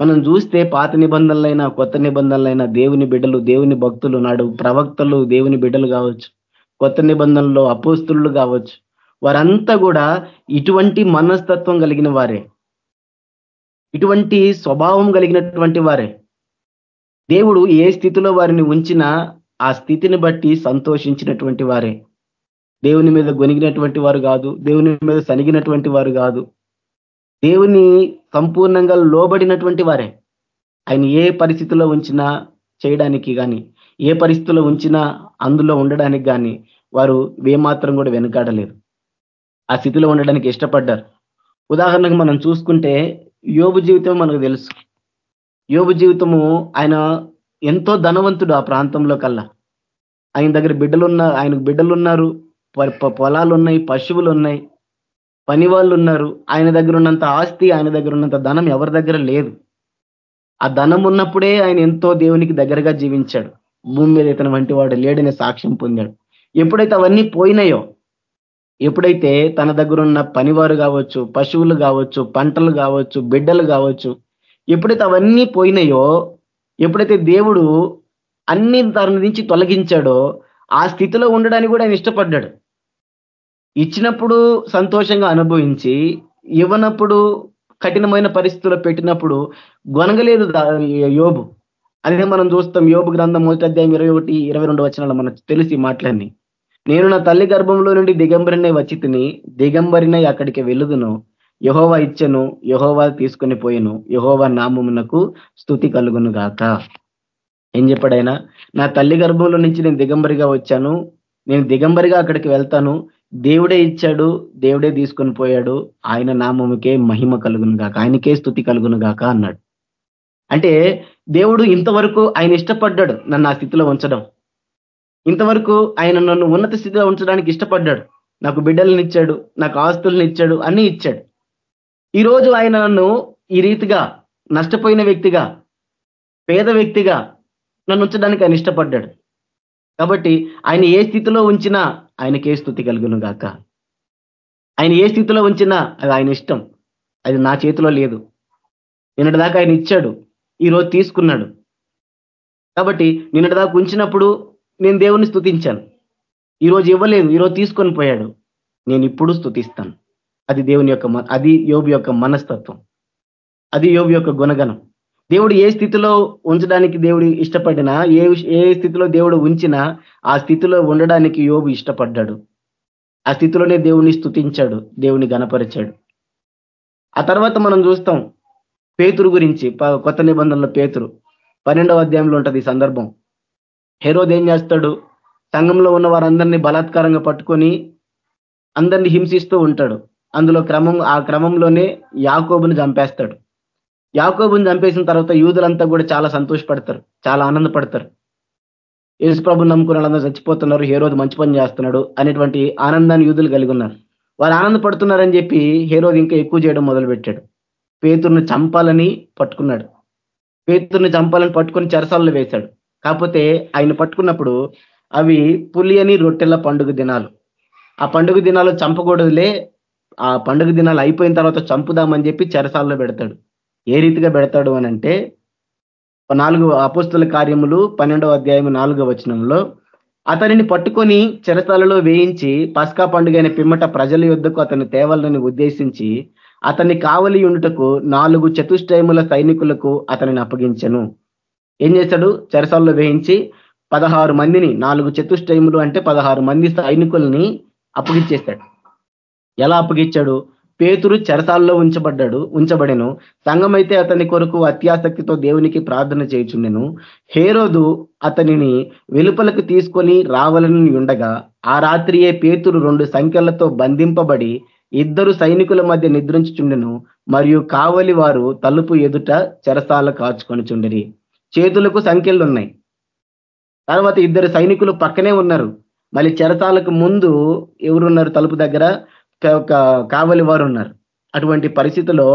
మనం చూస్తే పాత నిబంధనలైనా కొత్త నిబంధనలైనా దేవుని బిడ్డలు దేవుని భక్తులు నాడు ప్రవక్తలు దేవుని బిడ్డలు కావచ్చు కొత్త నిబంధనలో అపోస్తులు కావచ్చు వారంతా కూడా ఇటువంటి మనస్తత్వం కలిగిన వారే. ఇటువంటి స్వభావం కలిగినటువంటి వారే. దేవుడు ఏ స్థితిలో వారిని ఉంచినా ఆ స్థితిని బట్టి సంతోషించినటువంటి వారే. దేవుని మీద గొనిగినటువంటి వారు కాదు దేవుని మీద సనిగినటువంటి వారు కాదు. దేవుని సంపూర్ణంగా లోబడినటువంటి వారే. ఆయన ఏ పరిస్థితిలో ఉంచినా చేయడానికి కానీ ఏ పరిస్థితిలో ఉంచినా అందులో ఉండడానికి కానీ వారు ఏమాత్రం కూడా వెనుకాడలేదు ఆ స్థితిలో ఉండడానికి ఇష్టపడ్డారు. ఉదాహరణకు మనం చూసుకుంటే యోగు జీవితం మనకు తెలుసు. యోగు జీవితము ఆయన ఎంతో ధనవంతుడు ఆ ప్రాంతంలో కల్లా. ఆయన దగ్గర బిడ్డలున్న ఆయనకు బిడ్డలు ఉన్నారు పొలాలు ఉన్నాయి పశువులు ఉన్నాయి పని వాళ్ళు ఉన్నారు ఆయన దగ్గర ఉన్నంత ఆస్తి ఆయన దగ్గర ఉన్నంత ధనం ఎవరి దగ్గర లేదు. ఆ ధనం ఉన్నప్పుడే ఆయన ఎంతో దేవునికి దగ్గరగా జీవించాడు. భూమి మీద ఇతను వంటి వాడు లేడనే సాక్ష్యం పొందాడు. ఎప్పుడైతే అవన్నీ పోయినాయో ఎప్పుడైతే తన దగ్గర ఉన్న పనివారు కావచ్చు పశువులు కావచ్చు పంటలు కావచ్చు బిడ్డలు కావచ్చు ఎప్పుడైతే అవన్నీ పోయినాయో ఎప్పుడైతే దేవుడు అన్ని తన నుంచి తొలగించాడో ఆ స్థితిలో ఉండడానికి కూడా ఆయన ఇష్టపడ్డాడు. ఇచ్చినప్పుడు సంతోషంగా అనుభవించి ఇవ్వనప్పుడు కఠినమైన పరిస్థితుల్లో పెట్టినప్పుడు గొనగలేదు యోబు. అదే మనం చూస్తాం యోబు గ్రంథం మొదటి అధ్యాయం ఇరవై ఒకటి ఇరవై రెండు వచనాలు మనకు తెలిసి మాట్లాడి నేను నా తల్లి గర్భంలో నుండి దిగంబరినే వచ్చి తిని దిగంబరినై అక్కడికి వెళ్ళుదును. యహోవా ఇచ్చను యహోవా తీసుకుని పోయిను. యహోవా నామమునకు స్థుతి కలుగును గాక. ఏం చెప్పాడైనా నా తల్లి గర్భంలో నుంచి నేను దిగంబరిగా వచ్చాను. నేను దిగంబరిగా అక్కడికి వెళ్తాను. దేవుడే ఇచ్చాడు దేవుడే తీసుకొని పోయాడు. ఆయన నామముకే మహిమ కలుగును గాక ఆయనకే స్థుతి కలుగును గాక అన్నాడు. అంటే దేవుడు ఇంతవరకు ఆయన ఇష్టపడ్డాడు నన్ను ఆ స్థితిలో ఉంచడం. ఇంతవరకు ఆయన నన్ను ఉన్నత స్థితిలో ఉంచడానికి ఇష్టపడ్డాడు. నాకు బిడ్డలను ఇచ్చాడు నాకు ఆస్తులను ఇచ్చాడు అన్ని ఇచ్చాడు. ఈరోజు ఆయన నన్ను ఈ రీతిగా నష్టపోయిన వ్యక్తిగా పేద వ్యక్తిగా నన్ను ఉంచడానికి ఆయన ఇష్టపడ్డాడు. కాబట్టి ఆయన ఏ స్థితిలో ఉంచినా ఆయనకే స్థుతి కలుగును గాక. ఆయన ఏ స్థితిలో ఉంచినా అది ఆయన ఇష్టం. అది నా చేతిలో లేదు. నిన్నటిదాకా ఆయన ఇచ్చాడు. ఈరోజు తీసుకున్నాడు. కాబట్టి నిన్నటి దాకా ఉంచినప్పుడు నేను దేవుని స్థుతించాను ఈరోజు ఇవ్వలేదు ఈరోజు తీసుకొని పోయాడు. నేను ఇప్పుడు స్థుతిస్తాను అది దేవుని యొక్క అది యోబు యొక్క మనస్తత్వం. అది యోబు యొక్క గుణగణం. దేవుడు ఏ స్థితిలో ఉంచడానికి దేవుడు ఇష్టపడినా ఏ ఏ స్థితిలో దేవుడు ఉంచినా ఆ స్థితిలో ఉండడానికి యోబు ఇష్టపడ్డాడు. ఆ స్థితిలోనే దేవుణ్ణి స్థుతించాడు దేవుని గణపరిచాడు. ఆ తర్వాత మనం చూస్తాం పేతురు గురించి కొత్త నిబంధనలో పేతురు. పన్నెండవ అధ్యాయంలో ఉంటుంది ఈ సందర్భం. హెరోద్ ఏం చేస్తాడు? సంఘంలో ఉన్న వారందరినీ బలాత్కారంగా పట్టుకొని అందరినీ హింసిస్తూ ఉంటాడు. అందులో క్రమం ఆ క్రమంలోనే యాకోబుని చంపేస్తాడు. యాకోబుని చంపేసిన తర్వాత యూదులంతా కూడా చాలా సంతోషపడతారు చాలా ఆనందపడతారు. యేసు ప్రభు నమ్ముకున్న వాళ్ళందరూ చచ్చిపోతున్నారు హేరోదు మంచి పని చేస్తున్నాడు అనేటువంటి ఆనందాన్ని యూదులు కలిగి ఉన్నారు. వారు ఆనందపడుతున్నారని చెప్పి హేరోద్ ఇంకా ఎక్కువ చేయడం మొదలుపెట్టాడు. పేతుర్ని చంపాలని పట్టుకున్నాడు. పేతుర్ని చంపాలని పట్టుకొని చెరసాల్లో వేశాడు. కాకపోతే ఆయన పట్టుకున్నప్పుడు అవి పులియని రొట్టెల పండుగ దినాలు. ఆ పండుగ దినాలు చంపకూడదులే ఆ పండుగ దినాలు అయిపోయిన తర్వాత చంపుదామని చెప్పి చెరసాల్లో పెడతాడు. ఏ రీతిగా పెడతాడు అని అంటే నాలుగు అపుస్తుల కార్యములు పన్నెండవ అధ్యాయం నాలుగవ వచనంలో అతనిని పట్టుకొని చెరసాలలో వేయించి పస్కా పండుగ పిమ్మట ప్రజల యుద్ధకు అతని తేవాలని ఉద్దేశించి అతన్ని కావలి ఉండుటకు నాలుగు చతుష్టయముల సైనికులకు అతనిని అప్పగించను. ఏం చేశాడు చెరసాల్లో వేయించి పదహారు మందిని నాలుగు చతుష్టయములు అంటే పదహారు మంది సైనికుల్ని అప్పగించేశాడు ఎలా అప్పగించాడు? పేతురు చెరసాల్లో ఉంచబడ్డాడు ఉంచబడెను. సంఘమైతే అతని కొరకు అత్యాసక్తితో దేవునికి ప్రార్థన చేయుచుండెను. హేరోదు అతనిని వెలుపలకు తీసుకొని రావాలని ఉండగా ఆ రాత్రియే పేతురు రెండు సంఖ్యలతో బంధింపబడి ఇద్దరు సైనికుల మధ్య నిద్రించుచుండెను. మరియు కావలి వారు తలుపు ఎదుట చెరసాల కాచుకొని చుండరి చేతులకు సంఖ్యలు ఉన్నాయి తర్వాత ఇద్దరు సైనికులు పక్కనే ఉన్నారు. మళ్ళీ చెరసాలకు ముందు ఎవరున్నారు? తలుపు దగ్గర కావలి వారు ఉన్నారు అటువంటి పరిస్థితిలో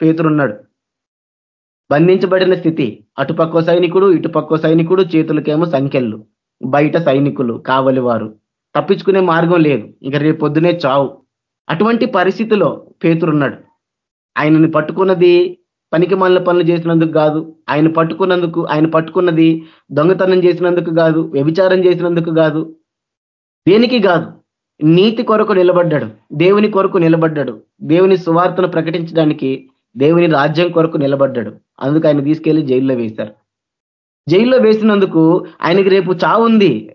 పేతురున్నాడు. బంధించబడిన స్థితి. అటుపక్క సైనికుడు ఇటుపక్క సైనికుడు చేతులకేమో సంఖ్యలు. బయట సైనికులు కావలి వారు. తప్పించుకునే మార్గం లేదు. ఇంకా రేపు పొద్దునే చావు. అటువంటి పరిస్థితిలో పేతురున్నాడు. ఆయనని పట్టుకున్నది పనికి పనులు చేసినందుకు కాదు ఆయన పట్టుకున్నందుకు ఆయన పట్టుకున్నది దొంగతనం చేసినందుకు కాదు వ్యభిచారం చేసినందుకు కాదు. దేనికి కాదు? నీతి కొరకు నిలబడ్డాడు దేవుని కొరకు నిలబడ్డాడు దేవుని సువార్తను ప్రకటించడానికి దేవుని రాజ్యం కొరకు నిలబడ్డాడు. అందుకు ఆయన తీసుకెళ్ళి జైల్లో వేశారు. జైల్లో వేసినందుకు ఆయనకి రేపు చావు ఉంది.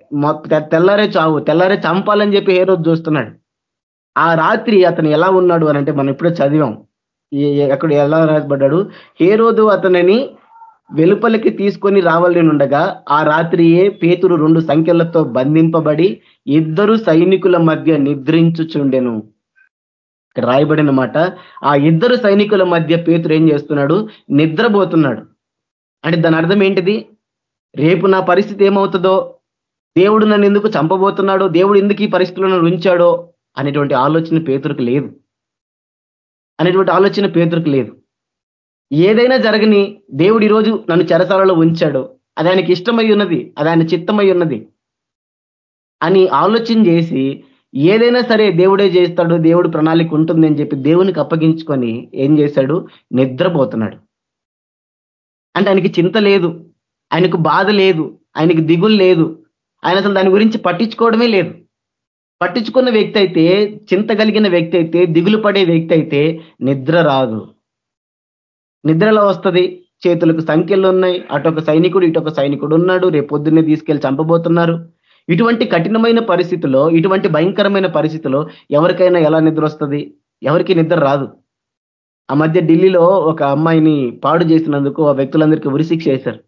తెల్లారే చావు తెల్లారే చంపాలని చెప్పి ఏ రోజు చూస్తున్నాడు. ఆ రాత్రి అతను ఎలా ఉన్నాడు అని అంటే మనం ఇప్పుడే చదివాం. అక్కడ ఎలా రాయబడ్డాడు ఏ రోజు అతనిని వెలుపలికి తీసుకొని రావాలని ఉండగా ఆ రాత్రియే పేతురు రెండు సంఖ్యలతో బంధింపబడి ఇద్దరు సైనికుల మధ్య నిద్రించుచుండెను. ఇక్కడ రాయబడిన మాట ఆ ఇద్దరు సైనికుల మధ్య పేతురు ఏం చేస్తున్నాడు? నిద్రపోతున్నాడు. అంటే దాని అర్థం ఏంటిది? రేపు నా పరిస్థితి ఏమవుతుందో? దేవుడు నన్ను ఎందుకు చంపబోతున్నాడో? దేవుడు ఎందుకు ఈ పరిస్థితులను ఉంచాడో? అనేటువంటి ఆలోచన పేతురుకు లేదు. అనేటువంటి ఆలోచన పేతురికి లేదు. ఏదైనా జరగని దేవుడు ఈరోజు నన్ను చెరసాలలో ఉంచాడు. అది ఆయనకి ఇష్టమై ఉన్నది. అది ఆయన చిత్తమై ఉన్నది. అని ఆలోచన చేసి ఏదైనా సరే దేవుడే చేస్తాడు దేవుడు ప్రణాళిక ఉంటుంది అని చెప్పి దేవునికి అప్పగించుకొని ఏం చేశాడు? నిద్రపోతున్నాడు. అంటే ఆయనకి చింత లేదు. ఆయనకు బాధ లేదు. ఆయనకి దిగులు లేదు. ఆయన అసలు దాని గురించి పట్టించుకోవడమే లేదు. పట్టించుకున్న వ్యక్తి అయితే చింత కలిగిన వ్యక్తి అయితే దిగులు పడే వ్యక్తి అయితే నిద్ర రాదు. నిద్రలో వస్తుంది చేతులకు సంఖ్యలు ఉన్నాయి అటొక సైనికుడు ఇటొక సైనికుడు ఉన్నాడు రేపు పొద్దున్నే చంపబోతున్నారు. ఇటువంటి కఠినమైన పరిస్థితిలో ఇటువంటి భయంకరమైన పరిస్థితిలో ఎవరికైనా ఎలా నిద్ర వస్తుంది? ఎవరికి నిద్ర రాదు. ఆ మధ్య ఢిల్లీలో ఒక అమ్మాయిని పాడు చేసినందుకు ఆ వ్యక్తులందరికీ ఉరిశిక్ష వేశారు.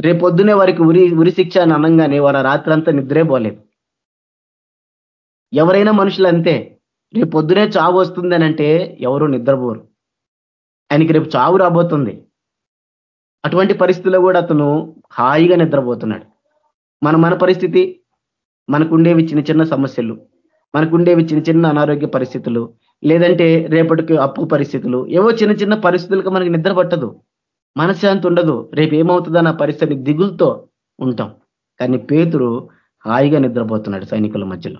రేపొద్దునే వారికి ఉరి ఉరిశిక్ష అని అనగానే వారు రాత్రంతా నిద్రే పోలేదు. ఎవరైనా మనుషులు అంతే. రేపు పొద్దునే చావు వస్తుంది అంటే ఎవరు నిద్రపోరు. ఆయనకి రేపు చావు రాబోతుంది. అటువంటి పరిస్థితుల్లో కూడా అతను హాయిగా నిద్రపోతున్నాడు. మన మన పరిస్థితి మనకుండేవి చిన్న చిన్న సమస్యలు మనకుండేవి చిన్న చిన్న అనారోగ్య పరిస్థితులు లేదంటే రేపటికి అప్పు పరిస్థితులు ఏవో చిన్న చిన్న పరిస్థితులకు మనకి నిద్ర పట్టదు. మనశ్శాంతి ఉండదు. రేపు ఏమవుతుందో నా పరిస్థితి దిగులతో ఉంటాం. కానీ పేతురు హాయిగా నిద్రపోతున్నాడు సైనికుల మధ్యలో.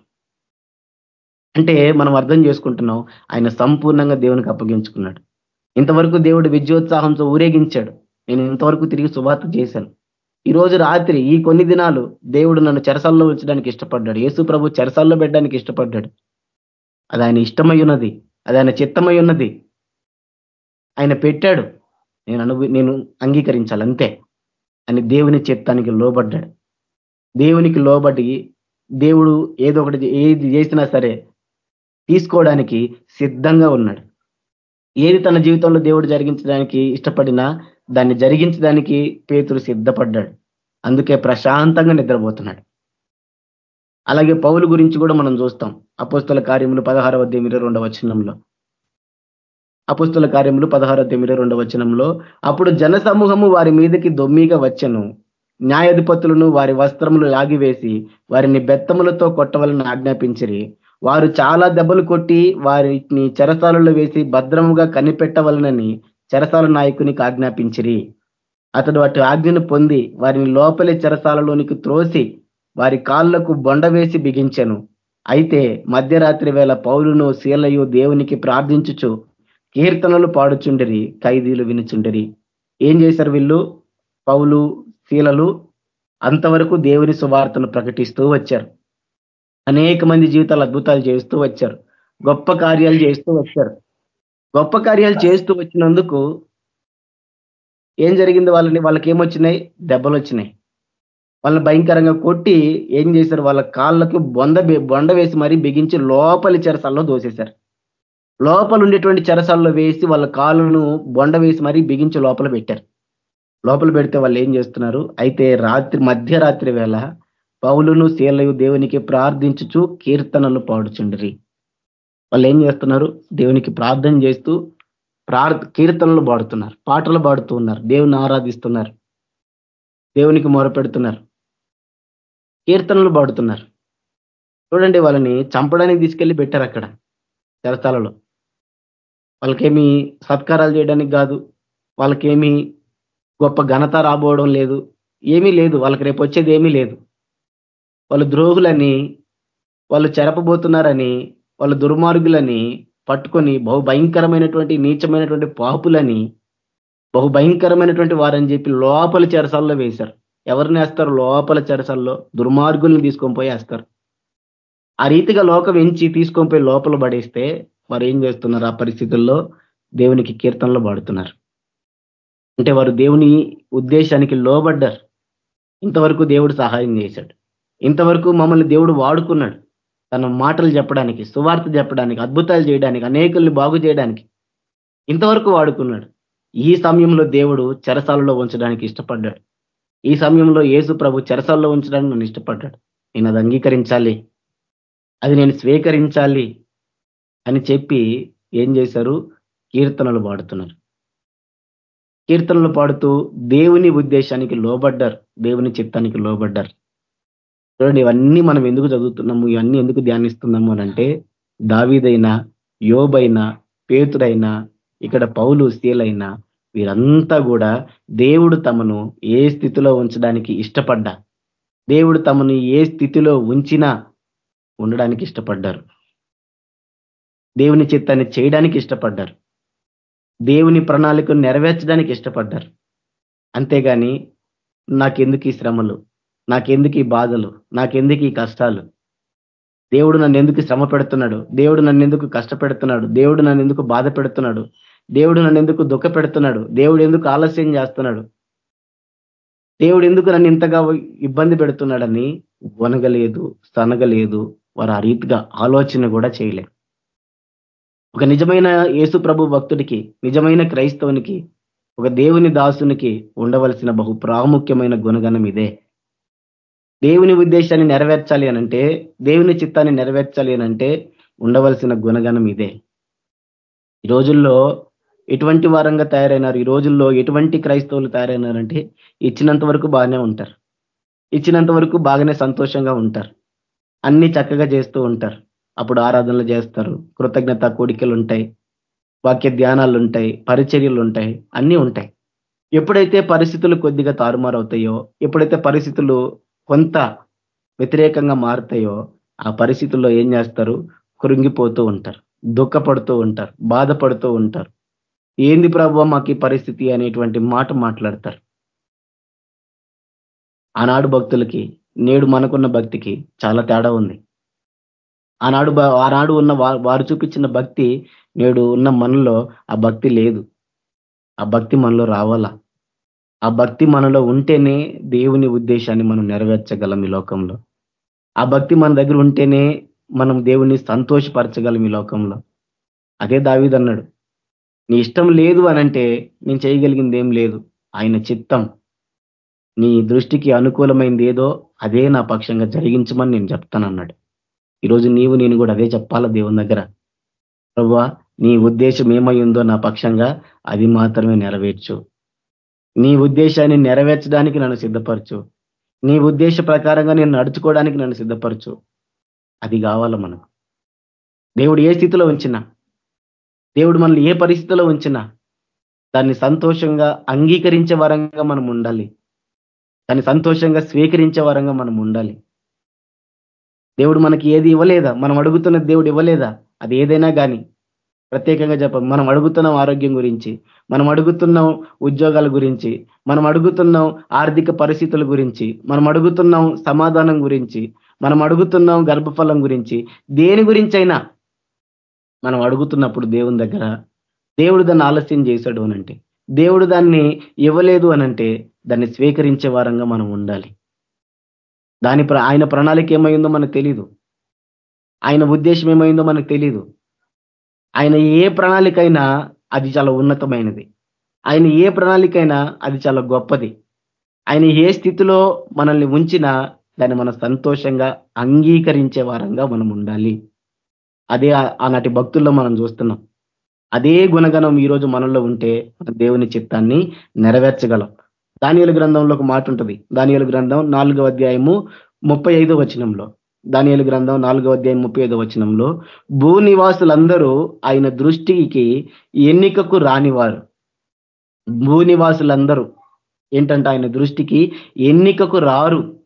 అంటే మనం అర్థం చేసుకుంటున్నాం ఆయన సంపూర్ణంగా దేవునికి అప్పగించుకున్నాడు. ఇంతవరకు దేవుడు విద్యోత్సాహంతో ఊరేగించాడు. నేను ఇంతవరకు తిరిగి శుభార్త చేశాను. ఈ రోజు రాత్రి ఈ కొన్ని దినాలు దేవుడు నన్ను చెరసల్లో ఉంచడానికి ఇష్టపడ్డాడు. యేసు ప్రభు చెరసల్లో పెట్టడానికి ఇష్టపడ్డాడు. అది ఆయన ఇష్టమై ఉన్నది. అది ఆయన చిత్తమై ఉన్నది. ఆయన పెట్టాడు. నేను అను నేను అంగీకరించాలి అంతే. అని దేవుని చిత్తానికి లోబడ్డాడు. దేవునికి లోబడి దేవుడు ఏదో ఒకటి ఏది చేసినా సరే తీసుకోవడానికి సిద్ధంగా ఉన్నాడు. ఏది తన జీవితంలో దేవుడు జరిగించడానికి ఇష్టపడినా దాన్ని జరిగించడానికి పేతురు సిద్ధపడ్డాడు. అందుకే ప్రశాంతంగా నిద్రపోతున్నాడు. అలాగే పౌలు గురించి కూడా మనం చూస్తాం. అపోస్తుల కార్యములు పదహారవ దేమిర రెండవ చిన్నంలో అపుస్తుల కార్యములు పదహారవ దేమిర రెండవ వచనంలో అప్పుడు జన సమూహము వారి మీదకి దొమ్మిగా వచ్చను. న్యాయాధిపతులను వారి వస్త్రములు లాగివేసి వారిని బెత్తములతో కొట్టవలని ఆజ్ఞాపించిరి. వారు చాలా దెబ్బలు కొట్టి వారిని చెరసాలలో వేసి భద్రముగా కనిపెట్టవలనని చెరసాల నాయకునికి ఆజ్ఞాపించిరి. అతడు అటు ఆజ్ఞను పొంది వారిని లోపలి చెరసాలలోనికి త్రోసి వారి కాళ్ళకు బొండ వేసి బిగించెను. అయితే మధ్యరాత్రి వేళ పౌలును శీలయు దేవునికి ప్రార్థించుచు కీర్తనలు పాడుచుండరి ఖైదీలు వినుచుండరి. ఏం చేశారు వీళ్ళు? పౌలు శీలలు అంతవరకు దేవుని సువార్తను ప్రకటిస్తూ వచ్చారు. అనేక మంది జీవితాలు అద్భుతాలు చేస్తూ వచ్చారు. గొప్ప కార్యాలు చేస్తూ వచ్చారు. గొప్ప కార్యాలు చేస్తూ వచ్చినందుకు ఏం జరిగింది వాళ్ళని? వాళ్ళకి ఏమొచ్చినాయి దెబ్బలు వచ్చినాయి వాళ్ళని భయంకరంగా కొట్టి ఏం చేశారు? వాళ్ళ కాళ్ళకు బొంద బొండ వేసి మరీ బిగించి లోపలి చెరసాల్లో దోసేశారు. లోపల ఉండేటువంటి చెరసాల్లో వేసి వాళ్ళ కాళ్ళను బొండ వేసి మరీ బిగించి లోపల పెట్టారు. లోపల పెడితే వాళ్ళు ఏం చేస్తున్నారు? అయితే రాత్రి మధ్యరాత్రి వేళ పౌలును శీలయు దేవునికి ప్రార్థించుచు కీర్తనలు పాడుచుండ్రి. వాళ్ళు ఏం చేస్తున్నారు? దేవునికి ప్రార్థన చేస్తూ ప్రార్ కీర్తనలు పాడుతున్నారు. పాటలు పాడుతూ ఉన్నారు. దేవుని ఆరాధిస్తున్నారు. దేవునికి మొరపెడుతున్నారు. కీర్తనలు పాడుతున్నారు. చూడండి వాళ్ళని చంపడానికి తీసుకెళ్ళి పెట్టారు అక్కడ చెరసాలలో వాళ్ళకేమి సత్కారాలు చేయడానికి కాదు. వాళ్ళకేమి గొప్ప ఘనత రాబోవడం లేదు. ఏమీ లేదు. వాళ్ళకి రేపు వచ్చేది ఏమీ లేదు. వాళ్ళు ద్రోహులని వాళ్ళు చెరపబోతున్నారని వాళ్ళు దుర్మార్గులని పట్టుకొని బహు భయంకరమైనటువంటి నీచమైనటువంటి పాపులని బహు భయంకరమైనటువంటి వారని చెప్పి లోపల చెరసాల్లో వేశారు. ఎవరిని వేస్తారు? లోపల చెరసల్లో దుర్మార్గుల్ని తీసుకొని పోయి వేస్తారు. ఆ రీతిగా లోకం ఎంచి తీసుకొని పోయి లోపల పడేస్తే వారు ఏం చేస్తున్నారు? ఆ పరిస్థితుల్లో దేవునికి కీర్తనలో పాడుతున్నారు. అంటే వారు దేవుని ఉద్దేశానికి లోబడ్డారు. ఇంతవరకు దేవుడు సహాయం చేశాడు. ఇంతవరకు మమ్మల్ని దేవుడు వాడుకున్నాడు. తన మాటలు చెప్పడానికి సువార్త చెప్పడానికి అద్భుతాలు చేయడానికి అనేకుల్ని బాగు చేయడానికి ఇంతవరకు వాడుకున్నాడు. ఈ సమయంలో దేవుడు చెరసాలలో ఉంచడానికి ఇష్టపడ్డాడు. ఈ సమయంలో యేసు ప్రభు చెరసాలలో ఉంచడానికి నన్ను ఇష్టపడ్డాడు. నేను అది అంగీకరించాలి. అది నేను స్వీకరించాలి అని చెప్పి ఏం చేశారు? కీర్తనలు పాడుతున్నారు. కీర్తనలు పాడుతూ దేవుని ఉద్దేశానికి లోబడ్డారు. దేవుని చిత్తానికి లోబడ్డారు. చూడండి ఇవన్నీ మనం ఎందుకు చదువుతున్నాము ఇవన్నీ ఎందుకు ధ్యానిస్తున్నాము అనంటే దావీదైనా యోబైనా పేతుడైనా ఇక్కడ పౌలు సీలైనా వీరంతా కూడా దేవుడు తమను ఏ స్థితిలో ఉంచడానికి ఇష్టపడ్డా? దేవుడు తమను ఏ స్థితిలో ఉంచినా ఉండడానికి ఇష్టపడ్డారు. దేవుని చిత్తాన్ని చేయడానికి ఇష్టపడ్డారు. దేవుని ప్రణాళికను నెరవేర్చడానికి ఇష్టపడ్డారు. అంతేగాని నాకెందుకు ఈ శ్రమలు? నాకెందుకు ఈ బాధలు? నాకెందుకు ఈ కష్టాలు? దేవుడు నన్ను ఎందుకు శ్రమ పెడుతున్నాడు? దేవుడు నన్ను ఎందుకు కష్టపెడుతున్నాడు? దేవుడు నన్ను ఎందుకు బాధ పెడుతున్నాడు? దేవుడు నన్ను ఎందుకు దుఃఖ పెడుతున్నాడు? దేవుడు ఎందుకు ఆలస్యం చేస్తున్నాడు? దేవుడు ఎందుకు నన్ను ఇంతగా ఇబ్బంది పెడుతున్నాడని వనగలేదు సనగలేదు వారు ఆ రీతిగా ఆలోచన కూడా చేయలేదు ఒక నిజమైన యేసు ప్రభు భక్తుడికి నిజమైన క్రైస్తవునికి ఒక దేవుని దాసునికి ఉండవలసిన బహు ప్రాముఖ్యమైన గుణగణం ఇదే. దేవుని ఉద్దేశాన్ని నెరవేర్చాలి అనంటే దేవుని చిత్తాన్ని నెరవేర్చాలి అనంటే ఉండవలసిన గుణగణం ఇదే. ఈ రోజుల్లో ఎటువంటి వారంగా తయారైనారు? ఈ రోజుల్లో ఎటువంటి క్రైస్తవులు తయారైనారంటే ఇచ్చినంత వరకు బాగానే ఉంటారు. ఇచ్చినంత వరకు బాగానే సంతోషంగా ఉంటారు. అన్ని చక్కగా చేస్తూ ఉంటారు. అప్పుడు ఆరాధనలు చేస్తారు. కృతజ్ఞత కోడికలు ఉంటాయి. వాక్య ధ్యానాలు ఉంటాయి. పరిచర్యలు ఉంటాయి. అన్నీ ఉంటాయి. ఎప్పుడైతే పరిస్థితులు కొద్దిగా తారుమారవుతాయో ఎప్పుడైతే పరిస్థితులు కొంత వ్యతిరేకంగా మారుతాయో ఆ పరిస్థితుల్లో ఏం చేస్తారు? కృంగిపోతూ ఉంటారు దుఃఖపడుతూ ఉంటారు బాధపడుతూ ఉంటారు. ఏంది ప్రభు మాకు ఈ పరిస్థితి అనేటువంటి మాట మాట్లాడతారు. ఆనాడు భక్తులకి నేడు మనకున్న భక్తికి చాలా తేడా ఉంది. ఆనాడు ఆనాడు ఉన్న వారు చూపించిన భక్తి నేడు ఉన్న మనలో ఆ భక్తి లేదు. ఆ భక్తి మనలో రావాలా? ఆ భక్తి మనలో ఉంటేనే దేవుని ఉద్దేశాన్ని మనం నెరవేర్చగలం ఈ లోకంలో. ఆ భక్తి మన దగ్గర ఉంటేనే మనం దేవుని సంతోషపరచగలం ఈ లోకంలో. అదే దావిదన్నాడు నీ ఇష్టం లేదు అనంటే నేను చేయగలిగింది ఏం లేదు. ఆయన చిత్తం. నీ దృష్టికి అనుకూలమైంది ఏదో అదే నా పక్షంగా జరిగించమని నేను చెప్తానన్నాడు. ఈరోజు నీవు నేను కూడా అదే చెప్పాలా దేవుని దగ్గర? ప్రభా నీ ఉద్దేశం ఏమై ఉందో నా పక్షంగా అది మాత్రమే నెరవేర్చు. నీ ఉద్దేశాన్ని నెరవేర్చడానికి నన్ను సిద్ధపరచు. నీ ఉద్దేశ ప్రకారంగా నేను నడుచుకోవడానికి నన్ను సిద్ధపరచు. అది కావాల మనకు? దేవుడు ఏ స్థితిలో ఉంచినా దేవుడు మనల్ని ఏ పరిస్థితిలో ఉంచినా దాన్ని సంతోషంగా అంగీకరించే వరంగా మనం ఉండాలి. దాన్ని సంతోషంగా స్వీకరించే వరంగా మనం ఉండాలి. దేవుడు మనకి ఏది ఇవ్వలేదా? మనం అడుగుతున్న దేవుడు ఇవ్వలేదా? అది ఏదైనా కానీ ప్రత్యేకంగా చెప్ప మనం అడుగుతున్నాం ఆరోగ్యం గురించి మనం అడుగుతున్నాం ఉద్యోగాల గురించి మనం అడుగుతున్నాం ఆర్థిక పరిస్థితుల గురించి మనం అడుగుతున్నాం సమాధానం గురించి మనం అడుగుతున్నాం గర్భఫలం గురించి దేని గురించి అయినా మనం అడుగుతున్నప్పుడు దేవుని దగ్గర దేవుడు దాన్ని ఆలస్యం చేశాడు అనంటే దేవుడు దాన్ని ఇవ్వలేదు అనంటే దాన్ని స్వీకరించే వారంగా మనం ఉండాలి. దాని ఆయన ప్రణాళిక ఏమైందో మనకు తెలీదు. ఆయన ఉద్దేశం ఏమైందో మనకు తెలీదు. ఆయన ఏ ప్రణాళికైనా అది చాలా ఉన్నతమైనది. ఆయన ఏ ప్రణాళికైనా అది చాలా గొప్పది. ఆయన ఏ స్థితిలో మనల్ని ఉంచినా దాన్ని మనం సంతోషంగా అంగీకరించే వారంగా మనం ఉండాలి. అదే ఆనాటి భక్తుల్లో మనం చూస్తున్నాం. అదే గుణగణం ఈరోజు మనలో ఉంటే మన దేవుని చిత్తాన్ని నెరవేర్చగలం. దానియల గ్రంథంలో ఒక మాట ఉంటుంది దానియల గ్రంథం నాలుగవ అధ్యాయము ముప్పై ఐదో వచనంలో. దానియలు గ్రంథం నాలుగో అధ్యాయం ముప్పై ఐదో వచనంలో భూనివాసులందరూ ఆయన దృష్టికి ఎన్నికకు రానివారు. భూనివాసులందరూ ఏంటంటే ఆయన దృష్టికి ఎన్నికకు రారు.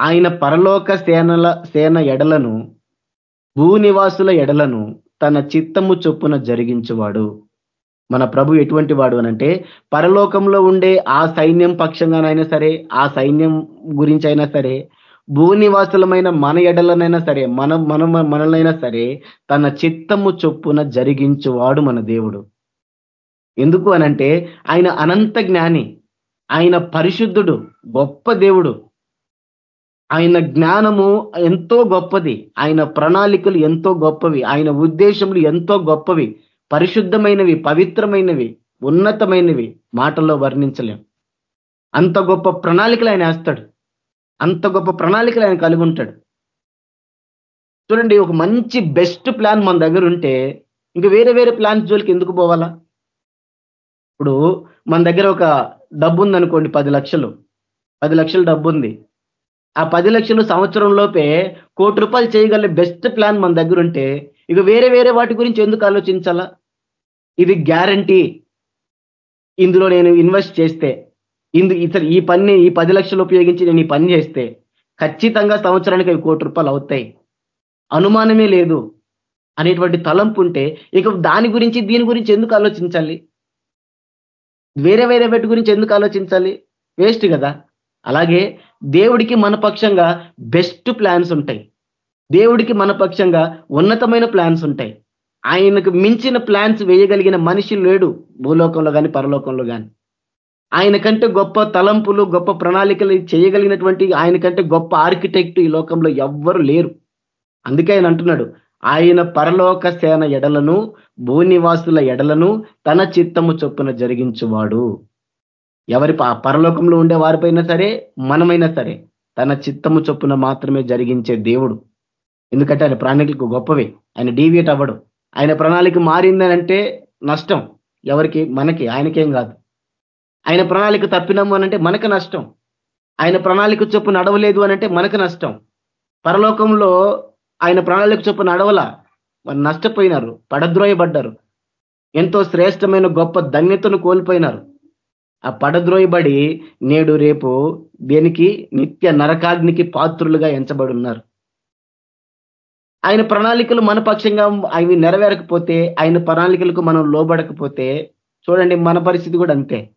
ఆయన పరలోక సేనల సేన ఎడలను భూనివాసుల ఎడలను తన చిత్తము చొప్పున జరిగించువాడు. మన ప్రభు ఎటువంటి వాడు అనంటే పరలోకంలో ఉండే ఆ సైన్యం పక్షంగానైనా సరే ఆ సైన్యం గురించి అయినా సరే భూనివాసులమైన మన ఎడలనైనా సరే మన మన మనలైనా సరే తన చిత్తము చొప్పున జరిగించువాడు మన దేవుడు. ఎందుకు అనంటే ఆయన అనంత జ్ఞాని ఆయన పరిశుద్ధుడు గొప్ప దేవుడు. ఆయన జ్ఞానము ఎంతో గొప్పది ఆయన ప్రణాళికలు ఎంతో గొప్పవి ఆయన ఉద్దేశములు ఎంతో గొప్పవి పరిశుద్ధమైనవి పవిత్రమైనవి ఉన్నతమైనవి మాటల్లో వర్ణించలేం. అంత గొప్ప ప్రణాళికలు ఆయన వేస్తాడు. అంత గొప్ప ప్రణాళికలు ఆయన కలిగి ఉంటాడు. చూడండి ఒక మంచి బెస్ట్ ప్లాన్ మన దగ్గర ఉంటే ఇంకా వేరే వేరే ప్లాన్స్ జోలికి ఎందుకు పోవాలా? ఇప్పుడు మన దగ్గర ఒక డబ్బు ఉందనుకోండి పది లక్షలు. పది లక్షల డబ్బు ఉంది. ఆ పది లక్షలు సంవత్సరం లోపే కోటి రూపాయలు చేయగల బెస్ట్ ప్లాన్ మన దగ్గర ఉంటే ఇక వేరే వేరే వాటి గురించి ఎందుకు ఆలోచించాలా? ఇది గ్యారంటీ ఇందులో నేను ఇన్వెస్ట్ చేస్తే ఇందు ఇతర ఈ పని ఈ పది లక్షలు ఉపయోగించి నేను ఈ పని చేస్తే ఖచ్చితంగా సంవత్సరానికి అవి కోటి రూపాయలు అవుతాయి. అనుమానమే లేదు అనేటువంటి తలంపు ఉంటే ఇక దాని గురించి దీని గురించి ఎందుకు ఆలోచించాలి? వేరే వేరే వాటి గురించి ఎందుకు ఆలోచించాలి? వేస్ట్ కదా. అలాగే దేవుడికి మన పక్షంగా బెస్ట్ ప్లాన్స్ ఉంటాయి. దేవుడికి మన పక్షంగా ఉన్నతమైన ప్లాన్స్ ఉంటాయి. ఆయనకు మించిన ప్లాన్స్ వేయగలిగిన మనిషి లేడు భూలోకంలో కానీ పరలోకంలో కానీ ఆయన కంటే గొప్ప తలంపులు గొప్ప ప్రణాళికలు చేయగలిగినటువంటి ఆయన కంటే గొప్ప ఆర్కిటెక్ట్ ఈ లోకంలో ఎవ్వరు లేరు. అందుకే ఆయన అంటున్నాడు ఆయన పరలోక సేన ఎడలను భూనివాసుల ఎడలను తన చిత్తము చొప్పున జరిగించువాడు. ఎవరి పరలోకంలో ఉండే వారిపైనా సరే మనమైనా సరే తన చిత్తము చొప్పున మాత్రమే జరిగించే దేవుడు. ఎందుకంటే ఆయన ప్రణాళికలకు గొప్పవే. ఆయన డీవియేట్ అవ్వడు. ఆయన ప్రణాళిక మారిందనంటే నష్టం ఎవరికి? మనకి. ఆయనకేం కాదు. ఆయన ప్రణాళిక తప్పినాము అనంటే మనకు నష్టం. ఆయన ప్రణాళిక చొప్పు నడవలేదు అనంటే మనకు నష్టం. పరలోకంలో ఆయన ప్రణాళిక చొప్పు నడవల? నష్టపోయినారు పడద్రోయబడ్డారు. ఎంతో శ్రేష్టమైన గొప్ప ధన్యతను కోల్పోయినారు. ఆ పడద్రోయబడి నేడు రేపు దేనికి? నిత్య నరకాగ్నికి పాత్రులుగా ఎంచబడి ఉన్నారు ఆయన ప్రణాళికలు మన పక్షంగా అవి నెరవేరకపోతే ఆయన ప్రణాళికలకు మనం లోబడకపోతే చూడండి మన పరిస్థితి కూడా అంతే.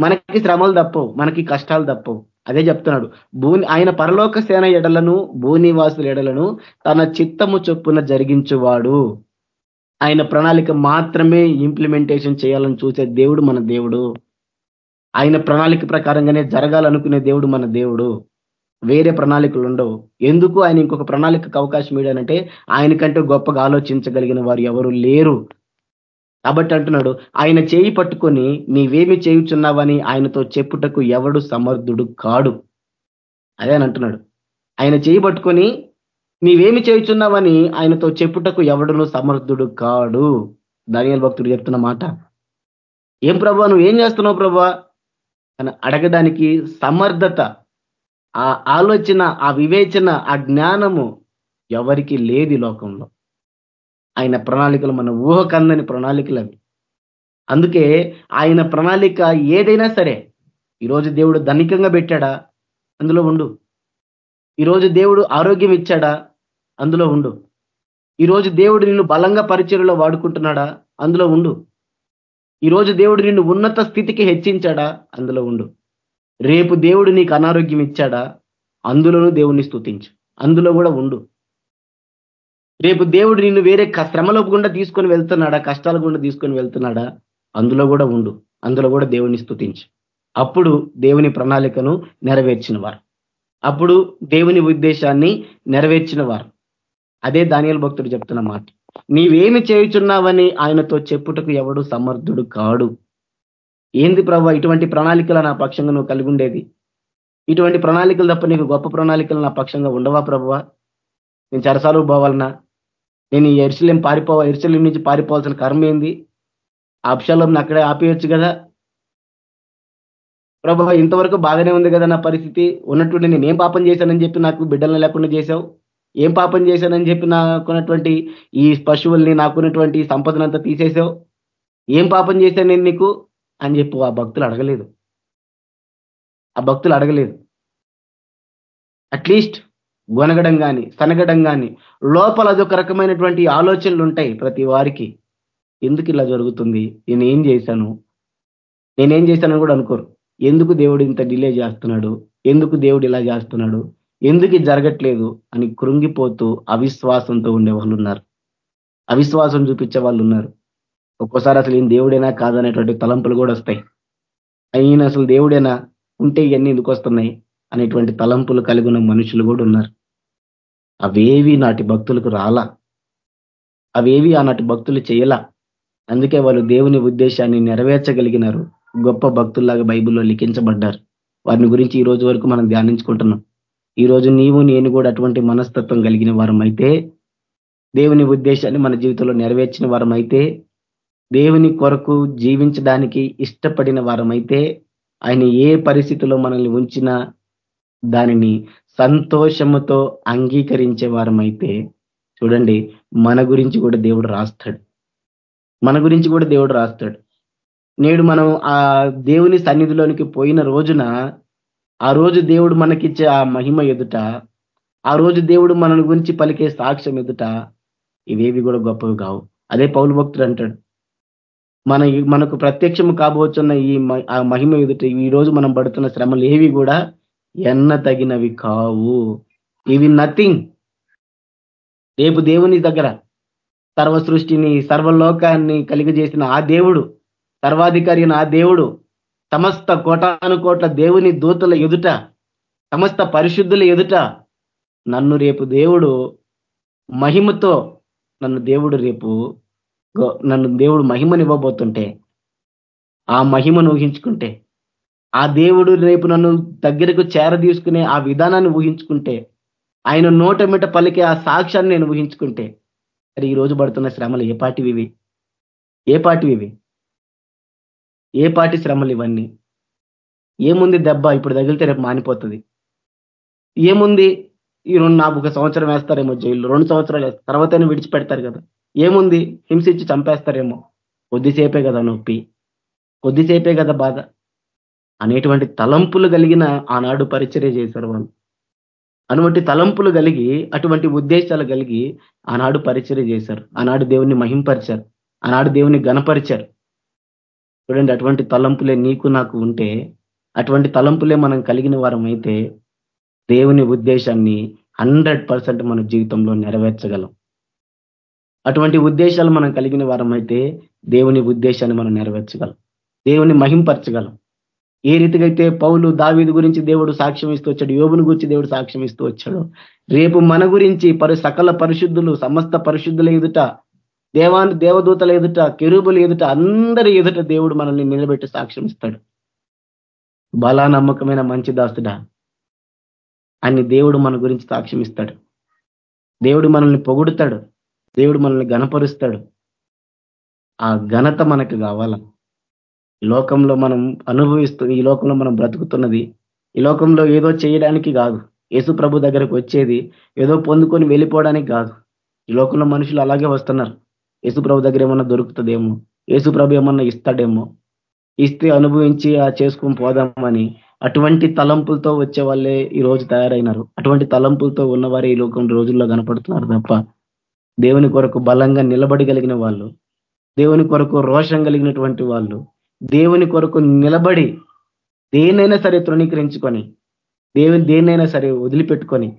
మనకి శ్రమలు తప్పవు మనకి కష్టాలు తప్పవు. అదే చెప్తున్నాడు. భూని ఆయన పరలోక సేన ఎడలను భూనివాసుల ఎడలను తన చిత్తము చొప్పున జరిగించువాడు. ఆయన ప్రణాళిక మాత్రమే ఇంప్లిమెంటేషన్ చేయాలని చూసే దేవుడు మన దేవుడు. ఆయన ప్రణాళిక ప్రకారంగానే జరగాలనుకునే దేవుడు మన దేవుడు. వేరే ప్రణాళికలు ఉండవు. ఎందుకు ఆయన ఇంకొక ప్రణాళికకు అవకాశం ఇవ్వడానంటే ఆయన కంటే గొప్పగా ఆలోచించగలిగిన వారు ఎవరు లేరు. కాబట్టి అంటున్నాడు ఆయన చేయి పట్టుకొని నీవేమి చేయుచున్నావని ఆయనతో చెప్పుటకు ఎవడు సమర్థుడు కాడు. అదే అని అంటున్నాడు ఆయన చేయి పట్టుకొని నీవేమి చేయుచున్నావని ఆయనతో చెప్పుటకు ఎవడును సమర్థుడు కాడు. దానియల్ భక్తుడు చెప్తున్న మాట. ఏం ప్రభా నువ్వు ఏం చేస్తున్నావు ప్రభా? అని అడగడానికి సమర్థత ఆ ఆలోచన ఆ వివేచన ఆ జ్ఞానము ఎవరికి లేదు లోకంలో. ఆయన ప్రణాళికలు మన ఊహకందని ప్రణాళికలు అవి. అందుకే ఆయన ప్రణాళిక ఏదైనా సరే ఈరోజు దేవుడు ధనికంగా పెట్టాడా? అందులో ఉండు. ఈరోజు దేవుడు ఆరోగ్యం ఇచ్చాడా? అందులో ఉండు. ఈరోజు దేవుడు నిన్ను బలంగా పరిచయలో వాడుకుంటున్నాడా? అందులో ఉండు. ఈరోజు దేవుడు నిన్ను ఉన్నత స్థితికి హెచ్చించాడా? అందులో ఉండు. రేపు దేవుడు నీకు అనారోగ్యం ఇచ్చాడా? అందులోనూ దేవుణ్ణి స్థుతించు అందులో కూడా ఉండు. రేపు దేవుడు నిన్ను వేరే శ్రమలోపు గుండా తీసుకొని వెళ్తున్నాడా? కష్టాల గుండా తీసుకొని వెళ్తున్నాడా? అందులో కూడా ఉండు. అందులో కూడా దేవుని స్థుతించు అప్పుడు దేవుని ప్రణాళికను నెరవేర్చిన వారు అప్పుడు దేవుని ఉద్దేశాన్ని నెరవేర్చిన వారు అదే దానియల్ భక్తుడు చెప్తున్న మాట. నీవేమి చేయుచున్నావని ఆయనతో చెప్పుటకు ఎవడు సమర్థుడు కాడు. ఏంది ప్రభా ఇటువంటి ప్రణాళికలు నా పక్షంగా నువ్వు కలిగి ఉండేది? ఇటువంటి ప్రణాళికలు తప్ప నీకు గొప్ప ప్రణాళికలు నా పక్షంగా ఉండవా ప్రభావ నేను చరసాలు పోవాలన్నా నేను ఈ ఎరుసలేం పారిపో ఎరుసలేం నుంచి పారిపోవాల్సిన కర్మ ఏంది? అప్షాలం అక్కడే ఆపేయచ్చు కదా? ప్రభా ఇంతవరకు బాగానే ఉంది కదా నా పరిస్థితి. ఉన్నటువంటి నేను ఏం పాపం చేశానని చెప్పి నాకు బిడ్డలను లేకుండా చేశావు? ఏం పాపం చేశానని చెప్పి నాకున్నటువంటి ఈ పశువుల్ని నాకున్నటువంటి సంపదనంతా తీసేసావు ఏం పాపం చేశాను నేను నీకు? అని చెప్పి ఆ భక్తులు అడగలేదు. ఆ భక్తులు అడగలేదు. అట్లీస్ట్ గొనగడం కానీ సనగడం కానీ లోపల అదొక రకమైనటువంటి ఆలోచనలు ఉంటాయి ప్రతి వారికి. ఎందుకు ఇలా జరుగుతుంది? నేను ఏం చేశాను? నేనేం చేశానని కూడా అనుకోరు. ఎందుకు దేవుడు ఇంత డిలే చేస్తున్నాడు? ఎందుకు దేవుడు ఇలా చేస్తున్నాడు? ఎందుకు జరగట్లేదు? అని కృంగిపోతూ అవిశ్వాసంతో ఉండే వాళ్ళు ఉన్నారు అవిశ్వాసం చూపించే వాళ్ళు ఉన్నారు ఒక్కోసారి అసలు ఈయన దేవుడైనా కాదనేటువంటి తలంపులు కూడా వస్తాయి. అయిన అసలు దేవుడేనా? ఉంటే ఇవన్నీ ఎందుకు వస్తున్నాయి? అనేటువంటి తలంపులు కలిగిన మనుషులు కూడా ఉన్నారు. అవేవి నాటి భక్తులకు రాలా. అవేవి ఆనాటి భక్తులు చేయలా. అందుకే వాళ్ళు దేవుని ఉద్దేశాన్ని నెరవేర్చగలిగినారు. గొప్ప భక్తుల్లాగా బైబిల్లో లిఖించబడ్డారు. వారిని గురించి ఈ రోజు వరకు మనం ధ్యానించుకుంటున్నాం. ఈ రోజు నీవు నేను కూడా అటువంటి మనస్తత్వం కలిగిన వారం అయితే దేవుని ఉద్దేశాన్ని మన జీవితంలో నెరవేర్చిన వారం అయితే దేవుని కొరకు జీవించడానికి ఇష్టపడిన వారమైతే ఆయన ఏ పరిస్థితిలో మనల్ని ఉంచినా దానిని సంతోషముతో అంగీకరించే వారమైతే చూడండి మన గురించి కూడా దేవుడు రాస్తాడు. మన గురించి కూడా దేవుడు రాస్తాడు. నేడు మనం ఆ దేవుని సన్నిధిలోనికి పోయిన రోజున ఆ రోజు దేవుడు మనకిచ్చే ఆ మహిమ ఎదుట ఆ రోజు దేవుడు మన గురించి పలికే సాక్ష్యం ఎదుట ఇవేవి కూడా గొప్పవి కావు. అదే పౌలు భక్తుడు అంటాడు. మన మనకు ప్రత్యక్షము కాబోతున్న ఈ ఆ మహిమ ఎదుట ఈ రోజు మనం పడుతున్న శ్రమలు ఏవి కూడా ఎన్న తగినవి కావు. ఇవి నథింగ్. రేపు దేవుని దగ్గర సర్వ సృష్టిని సర్వలోకాన్ని కలిగజేసిన ఆ దేవుడు సర్వాధికారి ఆ దేవుడు సమస్త కోటాను కోట్ల దేవుని దూతల ఎదుట సమస్త పరిశుద్ధుల ఎదుట నన్ను రేపు దేవుడు మహిమతో నన్ను దేవుడు రేపు నన్ను దేవుడు మహిమనివ్వబోతుంటే ఆ మహిమను ఊహించుకుంటే ఆ దేవుడు రేపు నన్ను దగ్గరకు చేర తీసుకునే ఆ విధానాన్ని ఊహించుకుంటే ఆయన నోట మిట పలికే ఆ సాక్ష్యాన్ని నేను ఊహించుకుంటే మరి ఈ రోజు పడుతున్న శ్రమలు ఏ పాటివి ఇవి? ఏ పాటివి ఇవి? ఏ పాటి శ్రమలు ఇవన్నీ? ఏముంది దెబ్బ ఇప్పుడు తగిలితే రేపు మానిపోతుంది? ఏముంది ఈ రెండు నాకు ఒక సంవత్సరం వేస్తారేమో జైల్లో రెండు సంవత్సరాలు వేస్తారు తర్వాతనే విడిచిపెడతారు కదా. ఏముంది హింసించి చంపేస్తారేమో? కొద్దిసేపే కదా నొప్పి. కొద్దిసేపే కదా బాధ. అనేటువంటి తలంపులు కలిగిన ఆనాడు పరిచర్య చేశారు వాళ్ళు. అటువంటి తలంపులు కలిగి అటువంటి ఉద్దేశాలు కలిగి ఆనాడు పరిచర్య చేశారు. ఆనాడు దేవుని మహింపరిచారు. ఆనాడు దేవుని గణపరిచారు చూడండి అటువంటి తలంపులే నీకు నాకు ఉంటే అటువంటి తలంపులే మనం కలిగిన వారం అయితే దేవుని ఉద్దేశాన్ని హండ్రెడ్ పర్సెంట్ మన జీవితంలో నెరవేర్చగలం. అటువంటి ఉద్దేశాలు మనం కలిగిన వారం అయితే దేవుని ఉద్దేశాన్ని మనం నెరవేర్చగలం. దేవుని మహింపరచగలం. ఏ రీతిగా అయితే పౌలు దావీది గురించి దేవుడు సాక్ష్యం ఇస్తూ వచ్చాడు యోగుని గురించి దేవుడు సాక్ష్యం ఇస్తూ వచ్చాడు రేపు మన గురించి పరి సకల పరిశుద్ధులు సమస్త పరిశుద్ధుల ఎదుట దేవాన్ని దేవదూతల ఎదుట కెరూబుల ఎదుట అందరి ఎదుట దేవుడు మనల్ని నిలబెట్టి సాక్ష్యం ఇస్తాడు. బలా నమ్మకమైన మంచి దాస్తుడా అని దేవుడు మన గురించి సాక్ష్యం ఇస్తాడు. దేవుడు మనల్ని పొగుడుతాడు. దేవుడు మనల్ని గణపరుస్తాడు ఆ ఘనత మనకు కావాలా? లోకంలో మనం అనుభవిస్తూ ఈ లోకంలో మనం బ్రతుకుతున్నది ఈ లోకంలో ఏదో చేయడానికి కాదు. యేసు ప్రభు దగ్గరకు వచ్చేది ఏదో పొందుకొని వెళ్ళిపోవడానికి కాదు. ఈ లోకంలో మనుషులు అలాగే వస్తున్నారు. యేసు ప్రభు దగ్గర ఏమన్నా దొరుకుతుందేమో? యేసు ప్రభు ఏమన్నా ఇస్తాడేమో? ఇస్తే అనుభవించి ఆ చేసుకుని పోదామని అటువంటి తలంపులతో వచ్చే వాళ్ళే ఈ రోజు తయారైనారు. అటువంటి తలంపులతో ఉన్నవారే ఈ లోకం రోజుల్లో కనపడుతున్నారు తప్ప దేవుని కొరకు బలంగా నిలబడగలిగిన వాళ్ళు దేవుని కొరకు రోషం కలిగినటువంటి వాళ్ళు దేవుని కొరకు నిలబడి దేనైనా సరే తృణీకరించుకొని దేవుని దేన్నైనా సరే వదిలిపెట్టుకొని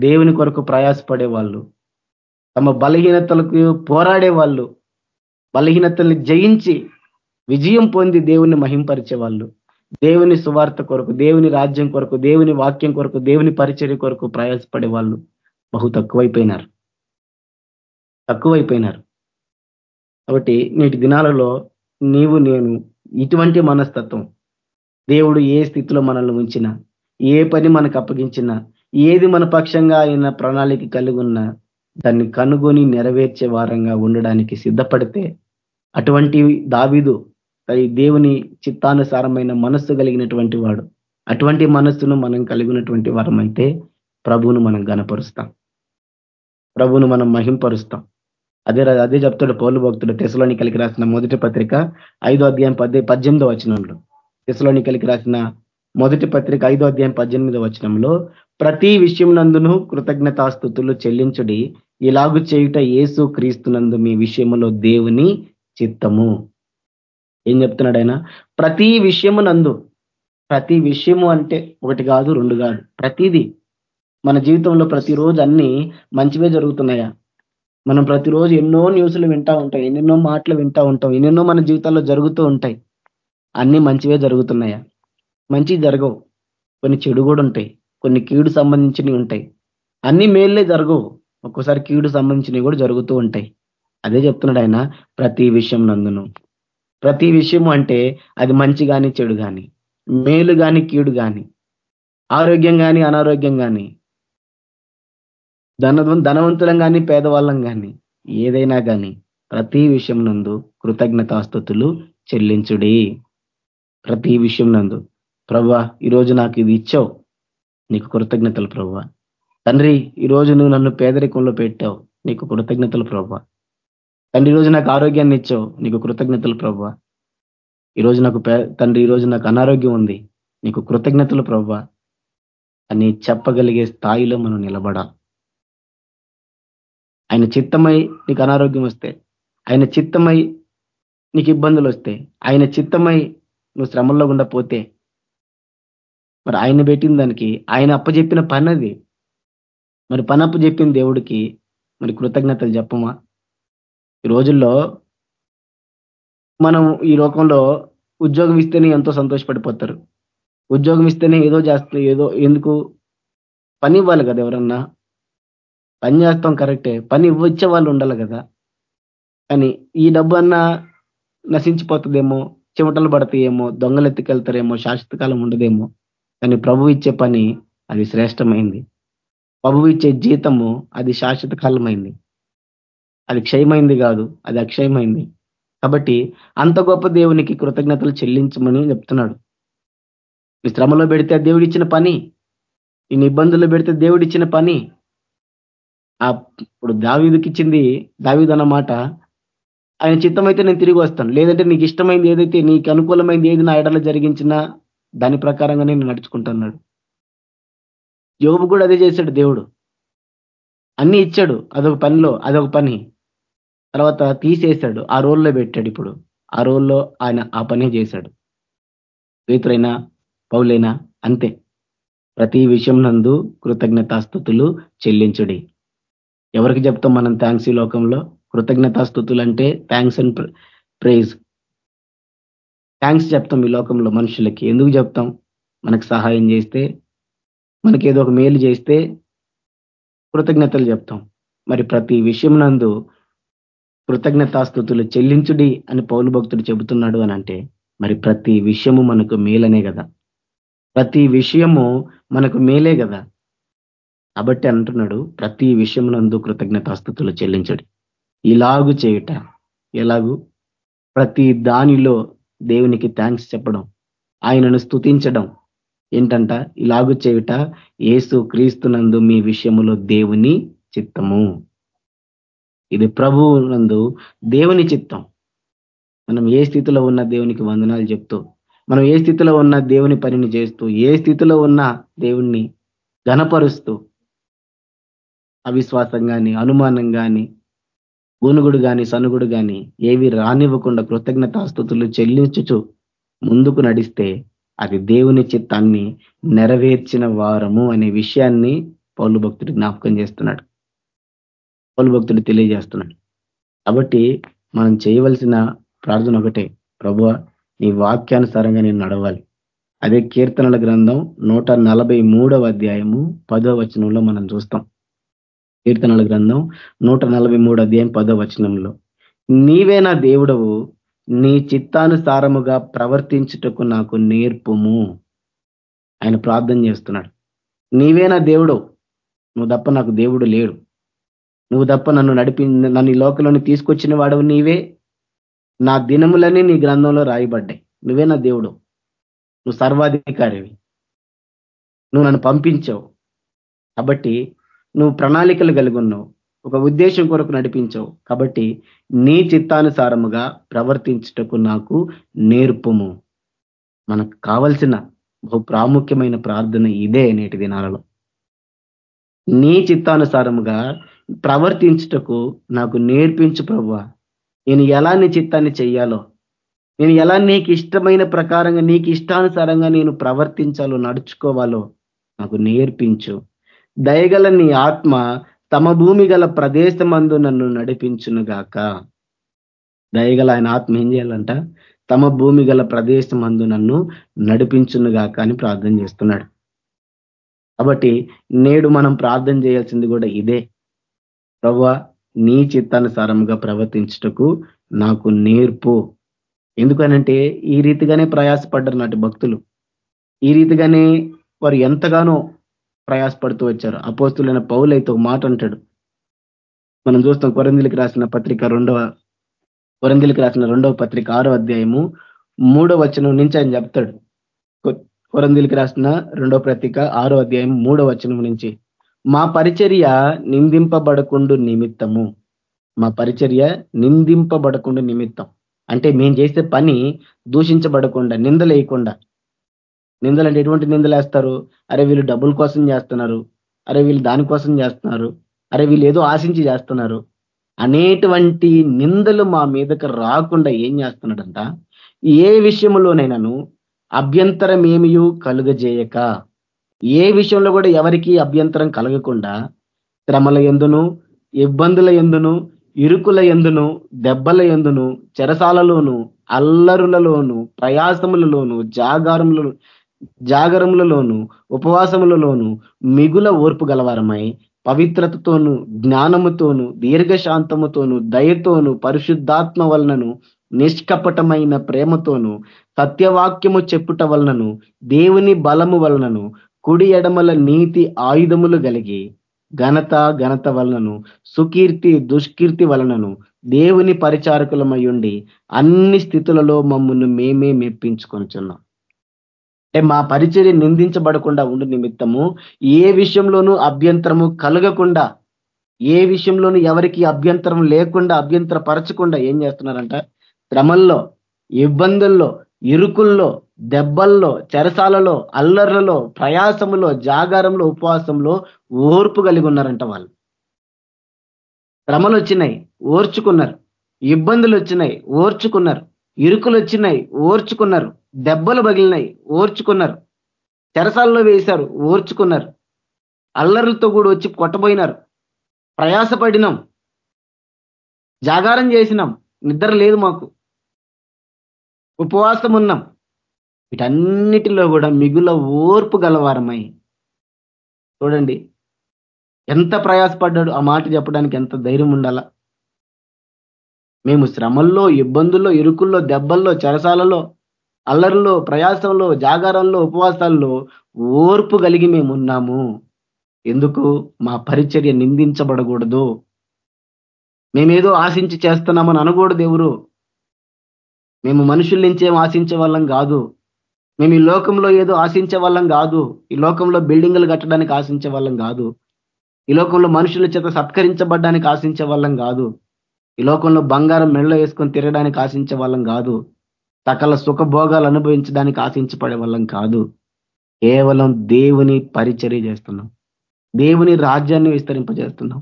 దేవుని కొరకు ప్రయాసపడే వాళ్ళు తమ బలహీనతలకు పోరాడే వాళ్ళు బలహీనతల్ని జయించి విజయం పొంది దేవుని మహింపరిచే వాళ్ళు దేవుని సువార్త కొరకు దేవుని రాజ్యం కొరకు దేవుని వాక్యం కొరకు దేవుని పరిచర్య కొరకు ప్రయాసపడే వాళ్ళు బహు తక్కువైపోయినారు. తక్కువైపోయినారు. కాబట్టి నేటి దినాలలో నీవు నేను. ఇటువంటి మనస్తత్వం. దేవుడు ఏ స్థితిలో మనల్ని ఉంచినా ఏ పని మనకు అప్పగించినా ఏది మన పక్షంగా ఆయన ప్రణాళిక కలిగి ఉన్నా దాన్ని కనుగొని నెరవేర్చే వారంగా ఉండడానికి సిద్ధపడితే అటువంటి దావిదు దేవుని చిత్తానుసారమైన మనస్సు కలిగినటువంటి వాడు. అటువంటి మనస్సును మనం కలిగినటువంటి వారం అయితే ప్రభువును మనం గనపరుస్తాం ప్రభువును మనం మహింపరుస్తాం. అదే అదే చెప్తాడు పౌలు భక్తుడు. తెసలోని కలికి రాసిన మొదటి పత్రిక ఐదో అధ్యాయం పద్దె పద్దెనిమిదో వచనంలో. తెసలోని కలికి రాసిన మొదటి పత్రిక ఐదో అధ్యాయం పద్దెనిమిదో వచనంలో ప్రతి విషయంనందును కృతజ్ఞతాస్థుతులు చెల్లించుడి. ఇలాగు చేయుట ఏసు క్రీస్తునందు మీ విషయంలో దేవుని చిత్తము. ఏం చెప్తున్నాడు ఆయన? ప్రతి విషయము నందు ప్రతి విషయము అంటే ఒకటి కాదు రెండు కాదు ప్రతిదీ. మన జీవితంలో ప్రతిరోజు అన్ని మంచివే జరుగుతున్నాయా? మనం ప్రతిరోజు ఎన్నో న్యూస్లు వింటా ఉంటాం ఎన్నెన్నో మాటలు వింటా ఉంటాం ఎన్నెన్నో మన జీవితాల్లో జరుగుతూ ఉంటాయి. అన్ని మంచివే జరుగుతున్నాయా? మంచి జరగవు. కొన్ని చెడు కూడా ఉంటాయి. కొన్ని కీడు సంబంధించినవి ఉంటాయి. అన్ని మేల్లే జరగవు. ఒక్కోసారి కీడు సంబంధించినవి కూడా జరుగుతూ ఉంటాయి. అదే చెప్తున్నాడు ఆయన ప్రతి విషయం నందును. ప్రతి విషయము అంటే అది మంచి కానీ చెడు కానీ మేలు కానీ కీడు కానీ ఆరోగ్యం కానీ అనారోగ్యం కానీ ధన ధనవంతులం కానీ పేదవాళ్ళం కానీ ఏదైనా కానీ ప్రతి విషయం నందు కృతజ్ఞతాస్థుతులు చెల్లించుడి. ప్రతి విషయం నందు. ప్రభా ఈరోజు నాకు ఇది ఇచ్చావు. నీకు కృతజ్ఞతలు ప్రభా తండ్రి ఈరోజు నువ్వు నన్ను పేదరికంలో పెట్టావు. నీకు కృతజ్ఞతలు ప్రభా తండ్రి ఈరోజు నాకు ఆరోగ్యాన్ని ఇచ్చావు. నీకు కృతజ్ఞతలు ప్రభా ఈరోజు నాకు తండ్రి ఈరోజు నాకు అనారోగ్యం ఉంది. నీకు కృతజ్ఞతలు ప్రభా అని చెప్పగలిగే స్థాయిలో మనం నిలబడాలి. ఆయన చిత్తమై నీకు అనారోగ్యం వస్తే ఆయన చిత్తమై నీకు ఇబ్బందులు వస్తాయి ఆయన చిత్తమై నువ్వు శ్రమంలో గుండా పోతే మరి ఆయన పెట్టిన దానికి ఆయన అప్పచెప్పిన పని అది. మరి పని అప్పు చెప్పిన దేవుడికి మరి కృతజ్ఞతలు చెప్పమా? ఈ రోజుల్లో మనం ఈ లోకంలో ఉద్యోగం ఇస్తేనే ఎంతో సంతోషపడిపోతారు. ఉద్యోగం ఇస్తేనే ఏదో చేస్తే ఏదో ఎందుకు పని ఇవ్వాలి కదా ఎవరన్నా? పని చేస్తాం కరెక్టే. పని ఇవ్వచ్చే వాళ్ళు ఉండాలి కదా. కానీ ఈ డబ్బు అన్నా నశించిపోతుందేమో చెమటలు పడతాయేమో దొంగలు ఎత్తుకెళ్తారేమో శాశ్వత కాలం ఉండదేమో. కానీ ప్రభు ఇచ్చే పని అది శ్రేష్టమైంది. ప్రభు ఇచ్చే జీతము అది శాశ్వత కాలమైంది. అది క్షయమైంది కాదు అది అక్షయమైంది. కాబట్టి అంత గొప్ప దేవునికి కృతజ్ఞతలు చెల్లించమని చెప్తున్నాడు. ఈ శ్రమలో పెడితే దేవుడిచ్చిన పని ఈ ఇబ్బందుల్లో పెడితే దేవుడిచ్చిన పని ఆ ఇప్పుడు దావీదుకి ఇచ్చింది దావీదు అన్నమాట ఆయన చిత్తమైతే నేను తిరిగి వస్తాను. లేదంటే నీకు ఇష్టమైంది ఏదైతే నీకు అనుకూలమైంది ఏది నా ఎడలో జరిగించినా దాని ప్రకారంగా నేను నడుచుకుంటున్నాడు. యోబు కూడా అదే చేశాడు దేవుడు. అన్ని ఇచ్చాడు. అదొక పనిలో అదొక పని. తర్వాత తీసేశాడు. ఆ రోల్లో పెట్టాడు ఇప్పుడు. ఆ రోల్లో ఆయన ఆ పనే చేశాడు. రైతులైనా పౌలైనా అంతే. ప్రతి విషయం నందు కృతజ్ఞతాస్థుతులు చెల్లించుడి. ఎవరికి చెప్తాం మనం థ్యాంక్స్ ఈ లోకంలో? కృతజ్ఞతాస్థుతులు అంటే థ్యాంక్స్ అండ్ ప్రైజ్ థ్యాంక్స్ చెప్తాం ఈ లోకంలో మనుషులకి. ఎందుకు చెప్తాం? మనకు సహాయం చేస్తే మనకి ఏదో ఒక మేలు చేస్తే కృతజ్ఞతలు చెప్తాం. మరి ప్రతి విషయం నందు కృతజ్ఞతాస్థుతులు చెల్లించుడి అని పౌలు భక్తుడు చెబుతున్నాడు అని అంటే మరి ప్రతి విషయము మనకు మేలనే కదా? ప్రతి విషయము మనకు మేలే కదా? కాబట్టి అంటున్నాడు ప్రతి విషయమునందు నందు కృతజ్ఞతాస్థుతులు చెల్లించడు. ఇలాగు చేయుట ఎలాగు? ప్రతి దానిలో దేవునికి థ్యాంక్స్ చెప్పడం ఆయనను స్థుతించడం ఏంటంట? ఇలాగు చేయుట ఏసు క్రీస్తునందు మీ విషయములో దేవుని చిత్తము. ఇది ప్రభువు నందు దేవుని చిత్తం. మనం ఏ స్థితిలో ఉన్న దేవునికి వందనాలు చెప్తూ మనం ఏ స్థితిలో ఉన్న దేవుని పనిని చేస్తూ ఏ స్థితిలో ఉన్న దేవుణ్ణి ఘనపరుస్తూ అవిశ్వాసం కానీ అనుమానం కానీ గునుగుడు కానీ సనుగుడు కానీ ఏవి రానివ్వకుండా కృతజ్ఞతాస్థుతులు చెల్లించుచు ముందుకు నడిస్తే అది దేవుని చిత్తాన్ని నెరవేర్చిన వారము అనే విషయాన్ని పౌలు భక్తుడు జ్ఞాపకం చేస్తున్నాడు. పౌలు భక్తుడు తెలియజేస్తున్నాడు. కాబట్టి మనం చేయవలసిన ప్రార్థన ఒకటే. ప్రభు నీ వాక్యానుసారంగా నేను నడవాలి. అదే కీర్తనల గ్రంథం నూట అధ్యాయము పదో వచనంలో మనం చూస్తాం. కీర్తనల గ్రంథం నూట అధ్యాయం పదో వచనంలో. నీవే నా దేవుడవు నీ చిత్తానుసారముగా ప్రవర్తించుటకు నాకు నేర్పుము. ఆయన ప్రార్థన చేస్తున్నాడు. నీవే నా దేవుడు నువ్వు తప్ప నాకు దేవుడు లేడు. నువ్వు తప్ప నన్ను నడిపి నన్ను ఈ లోకంలోని తీసుకొచ్చిన వాడవు నీవే. నా దినములన్నీ నీ గ్రంథంలో రాయబడ్డాయి. నువ్వే నా దేవుడు నువ్వు సర్వాధికారివి. నువ్వు నన్ను పంపించావు. కాబట్టి నువ్వు ప్రణాళికలు కలిగి ఉన్నావు. ఒక ఉద్దేశం కొరకు నడిపించావు. కాబట్టి నీ చిత్తానుసారముగా ప్రవర్తించుటకు నాకు నేర్పము. మనకు కావలసిన బహు ప్రాముఖ్యమైన ప్రార్థన ఇదే నేటి దినాలలో. నీ చిత్తానుసారముగా ప్రవర్తించుటకు నాకు నేర్పించు ప్రభు నేను ఎలా నీ చిత్తాన్ని చెయ్యాలో నేను ఎలా నీకు ఇష్టమైన ప్రకారంగా నీకు ఇష్టానుసారంగా నేను ప్రవర్తించాలో నడుచుకోవాలో నాకు నేర్పించు. దయగల నీ ఆత్మ తమ భూమి గల ప్రదేశమందు నన్ను నడిపించునుగాక దయగల ఆయన ఆత్మ ఏం చేయాలంట? తమ భూమి గల ప్రదేశమందు నన్ను నడిపించునుగాక అని ప్రార్థన చేస్తున్నాడు. కాబట్టి నేడు మనం ప్రార్థన చేయాల్సింది కూడా ఇదే. ప్రభు నీ చిత్తానుసారంగా ప్రవర్తించుటకు నాకు నేర్పు. ఎందుకనంటే ఈ రీతిగానే ప్రయాసపడ్డారు నాటి భక్తులు. ఈ రీతిగానే వారు ఎంతగానో ప్రయాసపడుతూ వచ్చారు. అపోస్తులైన పౌలైతే ఒక మాట అంటాడు. మనం చూస్తాం కొరందిలికి రాసిన పత్రిక రెండవ కొరందిలికి రాసిన రెండవ పత్రిక ఆరో అధ్యాయము మూడో వచనం నుంచి ఆయన చెప్తాడు. కొరందిలికి రాసిన రెండవ పత్రిక ఆరో అధ్యాయం మూడో వచనం నుంచి. మా పరిచర్య నిందింపబడకుండు నిమిత్తము. మా పరిచర్య నిందింపబడకుండా నిమిత్తం. అంటే మేము చేసే పని దూషించబడకుండా నిందలేయకుండా నిందలు అంటే ఎటువంటి నిందలు వేస్తారు అరే వీళ్ళు డబ్బుల కోసం చేస్తున్నారు. అరే వీళ్ళు దానికోసం చేస్తున్నారు. అరే వీళ్ళు ఏదో ఆశించి చేస్తున్నారు. అనేటువంటి నిందలు మా మీదకి రాకుండా ఏం చేస్తున్నాడంట? ఏ విషయంలోనైనాను అభ్యంతరం ఏమియు కలుగజేయక. ఏ విషయంలో కూడా ఎవరికి అభ్యంతరం కలగకుండా శ్రమల ఎందును ఇబ్బందుల ఎందును ఇరుకుల ఎందును దెబ్బల ఎందును చెరసాలలోను అల్లరులలోను ప్రయాసములలోను జాగారములలో జాగరములలోను ఉపవాసములలోను మిగుల ఓర్పు గలవారమై పవిత్రతతోను జ్ఞానముతోను దీర్ఘశాంతముతోను దయతోను పరిశుద్ధాత్మ వలనను నిష్కపటమైన ప్రేమతోను సత్యవాక్యము చెప్పుట వలనను దేవుని బలము వలనను కుడి ఎడమల నీతి ఆయుధములు కలిగి ఘనత ఘనత వలనను సుకీర్తి దుష్కీర్తి వలనను దేవుని పరిచారకులమయ్యుండి అన్ని స్థితులలో మమ్మల్ని మేమే మెప్పించుకొనిచున్నాం. అంటే మా పరిచర్య నిందించబడకుండా ఉండు నిమిత్తము. ఏ విషయంలోనూ అభ్యంతరము కలగకుండా ఏ విషయంలోనూ ఎవరికి అభ్యంతరం లేకుండా అభ్యంతర పరచకుండా ఏం చేస్తున్నారంట? శ్రమల్లో ఇబ్బందుల్లో ఇరుకుల్లో దెబ్బల్లో చెరసాలలో అల్లర్లలో ప్రయాసములో జాగారంలో ఉపవాసంలో ఓర్పు కలిగి ఉన్నారంట వాళ్ళు. శ్రమలు వచ్చినాయి ఓర్చుకున్నారు. ఇబ్బందులు వచ్చినాయి ఓర్చుకున్నారు. ఇరుకులు వచ్చినాయి ఓర్చుకున్నారు. దెబ్బలు పగిలినాయి. ఓర్చుకున్నారు. చెరసాల్లో వేశారు. ఓర్చుకున్నారు. అల్లర్లతో కూడా వచ్చి కొట్టబోయినారు. ప్రయాసపడినాం. జాగారం చేసినాం. నిద్ర లేదు మాకు. ఉపవాసం ఉన్నాం. వీటన్నిటిలో కూడా మిగుల ఓర్పు గలవారమై. చూడండి. ఎంత ప్రయాసపడ్డాడు ఆ మాట చెప్పడానికి ఎంత ధైర్యం ఉండాలా? మేము శ్రమల్లో ఇబ్బందుల్లో ఇరుకుల్లో దెబ్బల్లో చెరసాలలో అల్లరిలో ప్రయాసంలో జాగారంలో ఉపవాసాల్లో ఓర్పు కలిగి మేము ఉన్నాము. ఎందుకు? మా పరిచర్య నిందించబడకూడదు. మేమేదో ఆశించి చేస్తున్నామని అనకూడదు ఎవరు మేము మనుషుల నుంచేం ఆశించే వాళ్ళం కాదు. మేము ఈ లోకంలో ఏదో ఆశించే వాళ్ళం కాదు. ఈ లోకంలో బిల్డింగులు కట్టడానికి ఆశించే వాళ్ళం కాదు. ఈ లోకంలో మనుషుల చేత సత్కరించబడ్డానికి ఆశించే వాళ్ళం కాదు. ఈ లోకంలో బంగారం మెడలో వేసుకొని తిరగడానికి ఆశించే వాళ్ళం కాదు. సకల సుఖభోగాలు అనుభవించడానికి ఆశించబడే వాళ్ళం కాదు. కేవలం దేవుని పరిచర్య చేస్తున్నాం. దేవుని రాజ్యాన్ని విస్తరింపజేస్తున్నాం.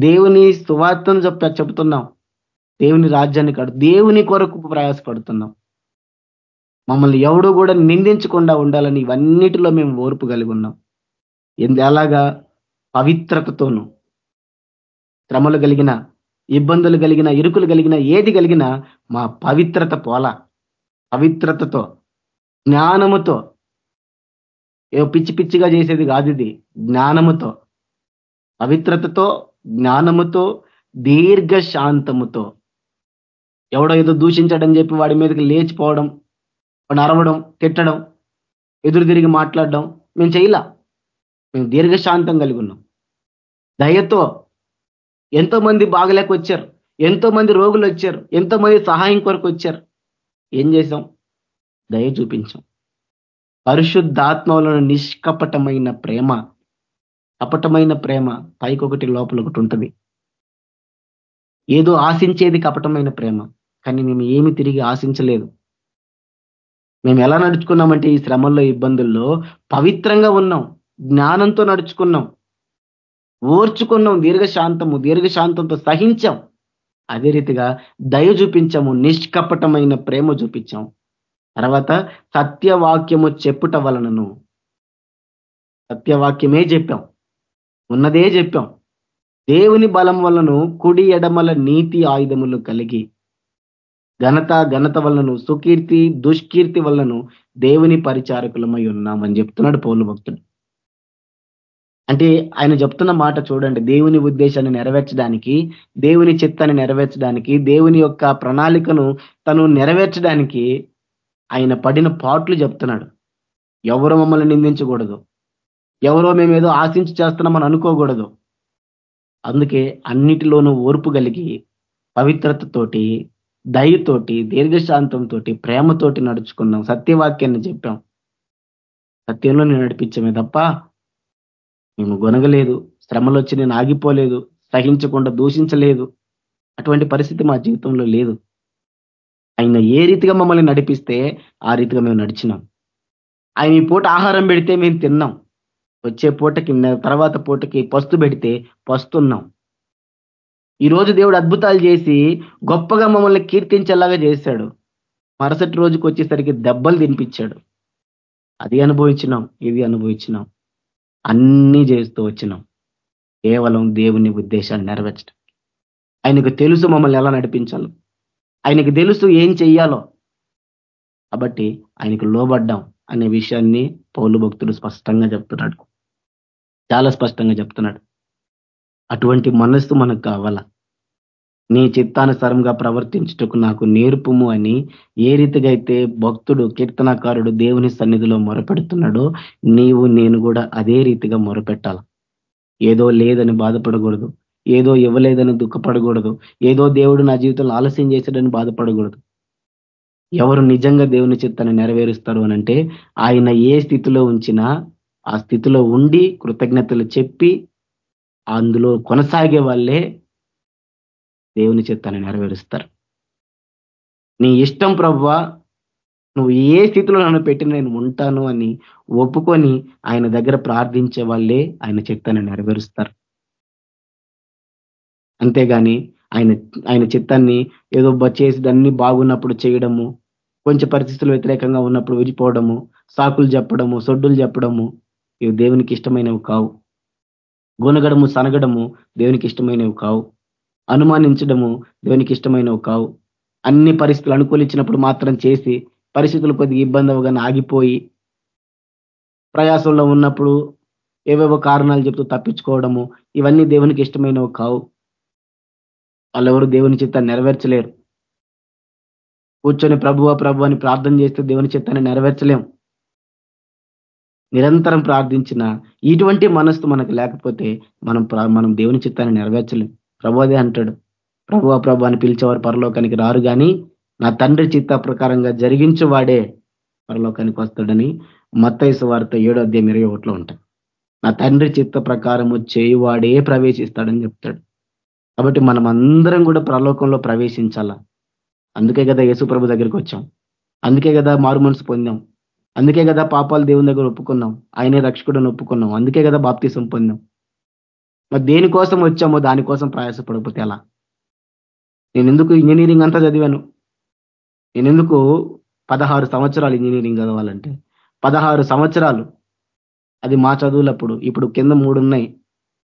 దేవుని సువార్తను చెప్ప చెబుతున్నాం. దేవుని రాజ్యాన్ని కాదు దేవుని కొరకు ప్రయాసపడుతున్నాం. మమ్మల్ని ఎవడు కూడా నిందించకుండా ఉండాలని ఇవన్నిటిలో మేము ఓర్పు కలిగి ఉన్నాం. ఎలాగా? పవిత్రతతోను. శ్రమలు కలిగిన ఇబ్బందులు కలిగిన ఇరుకులు కలిగిన ఏది కలిగినా మా పవిత్రత పోల. పవిత్రతతో జ్ఞానముతో. ఏ పిచ్చి పిచ్చిగా చేసేది కాదు ఇది. జ్ఞానముతో. పవిత్రతతో జ్ఞానముతో దీర్ఘ శాంతముతో ఎవడో ఏదో దూషించడం చెప్పి వాడి మీదకి లేచిపోవడం వాడు అరవడం తిట్టడం ఎదురు తిరిగి మాట్లాడడం మేము చేయలా. మేము దీర్ఘశాంతం కలిగి ఉన్నాం. దయతో ఎంతో మంది బాగలేక వచ్చారు. ఎంతో మంది రోగులు వచ్చారు. ఎంతో మంది సహాయం కొరకు వచ్చారు. ఏం చేశాం? దయ చూపించాం. పరిశుద్ధాత్మలను నిష్కపటమైన ప్రేమ కపటమైన ప్రేమ పైకొకటి లోపల ఒకటి ఉంటుంది ఏదో ఆశించేది కపటమైన ప్రేమ కానీ మేము ఏమి తిరిగి ఆశించలేదు. మేము ఎలా నడుచుకున్నామంటే ఈ శ్రమల్లో ఇబ్బందుల్లో పవిత్రంగా ఉన్నాం జ్ఞానంతో నడుచుకున్నాం ఓర్చుకున్నాం దీర్ఘశాంతము దీర్ఘశాంతంతో సహించాం. అదే రీతిగా దయ చూపించాము నిష్కపటమైన ప్రేమ చూపించాం తర్వాత సత్యవాక్యము చెప్పుట వలనను. సత్యవాక్యమే చెప్పాం. ఉన్నదే చెప్పాం. దేవుని బలం వలన కుడి ఎడమల నీతి ఆయుధములు కలిగి ఘనత ఘనత వలనను సుకీర్తి దుష్కీర్తి వలనను దేవుని పరిచారకులమై ఉన్నామని చెప్తున్నాడు పౌలు భక్తుడు. అంటే ఆయన చెప్తున్న మాట చూడండి దేవుని ఉద్దేశాన్ని నెరవేర్చడానికి దేవుని చిత్తాన్ని నెరవేర్చడానికి దేవుని యొక్క ప్రణాళికను తను నెరవేర్చడానికి ఆయన పడిన పాట్లు చెప్తున్నాడు. ఎవరు మమ్మల్ని నిందించకూడదు. ఎవరో మేమేదో ఆశించి చేస్తున్నామని అనుకోకూడదు. అందుకే అన్నిటిలోనూ ఓర్పు కలిగి పవిత్రతతోటి దయతోటి దీర్ఘశాంతంతో ప్రేమతోటి నడుచుకున్నాం. సత్యవాక్యాన్ని చెప్పాం. సత్యంలో నేను నడిపించమే తప్ప మేము గొనగలేదు శ్రమలు వచ్చి నేను ఆగిపోలేదు సహించకుండా దూషించలేదు. అటువంటి పరిస్థితి మా జీవితంలో లేదు. ఆయన ఏ రీతిగా మమ్మల్ని నడిపిస్తే ఆ రీతిగా మేము నడిచినాం. ఆయన ఈ పూట ఆహారం పెడితే మేము తిన్నాం. వచ్చే పూటకి తర్వాత పూటకి పస్తు పెడితే పస్తున్నాం. ఈరోజు దేవుడు అద్భుతాలు చేసి గొప్పగా మమ్మల్ని కీర్తించేలాగా చేశాడు. మరుసటి రోజుకి వచ్చేసరికి దెబ్బలు తినిపించాడు. అది అనుభవించినాం ఇది అనుభవించినాం. అన్నీ చేస్తూ వచ్చినాం. కేవలం దేవుని ఉద్దేశాన్ని నెరవేర్చడం. ఆయనకు తెలుసు మమ్మల్ని ఎలా నడిపించాలో. ఆయనకు తెలుసు ఏం చెయ్యాలో. కాబట్టి ఆయనకు లోబడ్డాం అనే విషయాన్ని పౌలు భక్తుడు స్పష్టంగా చెప్తున్నాడు. చాలా స్పష్టంగా చెప్తున్నాడు. అటువంటి మనస్సు మనకు కావాలా? నీ చిత్తానుసారంగా ప్రవర్తించుటకు నాకు నేర్పుము అని ఏ రీతిగా అయితే భక్తుడు కీర్తనకారుడు దేవుని సన్నిధిలో మొరపెడుతున్నాడో నీవు నేను కూడా అదే రీతిగా మొరపెట్టాల? ఏదో లేదని బాధపడకూడదు. ఏదో ఇవ్వలేదని దుఃఖపడకూడదు. ఏదో దేవుడు నా జీవితంలో ఆలస్యం చేశాడని బాధపడకూడదు. ఎవరు నిజంగా దేవుని చిత్తాన్ని నెరవేరుస్తారు అనంటే ఆయన ఏ స్థితిలో ఉంచినా ఆ స్థితిలో ఉండి కృతజ్ఞతలు చెప్పి అందులో కొనసాగే వాళ్ళే దేవుని చిత్తాన్ని నెరవేరుస్తారు. నీ ఇష్టం ప్రవ్వా నువ్వు ఏ స్థితిలో నన్ను పెట్టి నేను ఉంటాను అని ఒప్పుకొని ఆయన దగ్గర ప్రార్థించే వాళ్ళే ఆయన చిత్తాన్ని నెరవేరుస్తారు. అంతేగాని ఆయన ఆయన చిత్తాన్ని ఏదో చేసి దాన్ని బాగున్నప్పుడు చేయడము కొంచెం పరిస్థితులు వ్యతిరేకంగా ఉన్నప్పుడు విడిపోవడము సాకులు చెప్పడము సొడ్డులు చెప్పడము ఇవి దేవునికి ఇష్టమైనవి కావు. గునగడము సనగడము దేవునికి ఇష్టమైనవి కావు. అనుమానించడము దేవునికి ఇష్టమైనవి కావు. అన్ని పరిస్థితులు అనుకూలించినప్పుడు మాత్రం చేసి పరిస్థితులు కొద్దిగా ఇబ్బంది అవగానే ఆగిపోయి ప్రయాసంలో ఉన్నప్పుడు ఏవేవో కారణాలు చెప్తూ తప్పించుకోవడము ఇవన్నీ దేవునికి ఇష్టమైనవి కావు. వాళ్ళెవరు దేవుని చిత్తాన్ని నెరవేర్చలేరు. కూర్చొని ప్రభువ ప్రభు అని ప్రార్థన చేస్తే దేవుని చిత్తాన్ని నెరవేర్చలేం. నిరంతరం ప్రార్థించిన ఇటువంటి మనస్సు మనకు లేకపోతే మనం మనం దేవుని చిత్తాన్ని నెరవేర్చలేం. ప్రభు అంటాడు. ప్రభు ప్రభు అని పిలిచేవారు పరలోకానికి రారు కానీ నా తండ్రి చిత్త ప్రకారంగా జరిగించు వాడే పరలోకానికి వస్తాడని మత్తైసు వార్త ఏడో అధ్యాయం ఇరవై ఒకటిలో ఉంటాయి నా తండ్రి చిత్త ప్రకారము చేయువాడే ప్రవేశిస్తాడని చెప్తాడు. కాబట్టి మనం అందరం కూడా ప్రలోకంలో ప్రవేశించాల? అందుకే కదా యేసుప్రభు దగ్గరికి వచ్చాం. అందుకే కదా మారు మనసు పొందాం. అందుకే కదా పాపాలు దేవుని దగ్గర ఒప్పుకున్నాం. ఆయనే రక్షకుడు ఒప్పుకున్నాం. అందుకే కదా బాప్తీసం పొందాం. మరి దేనికోసం వచ్చామో దానికోసం ప్రయాసపడకపోతే ఎలా? నేను ఎందుకు ఇంజనీరింగ్ అంతా చదివాను? నేను ఎందుకు పదహారు సంవత్సరాలు ఇంజనీరింగ్ చదవాలంటే? పదహారు సంవత్సరాలు. అది మా చదువులప్పుడు. ఇప్పుడు కింద మూడు ఉన్నాయి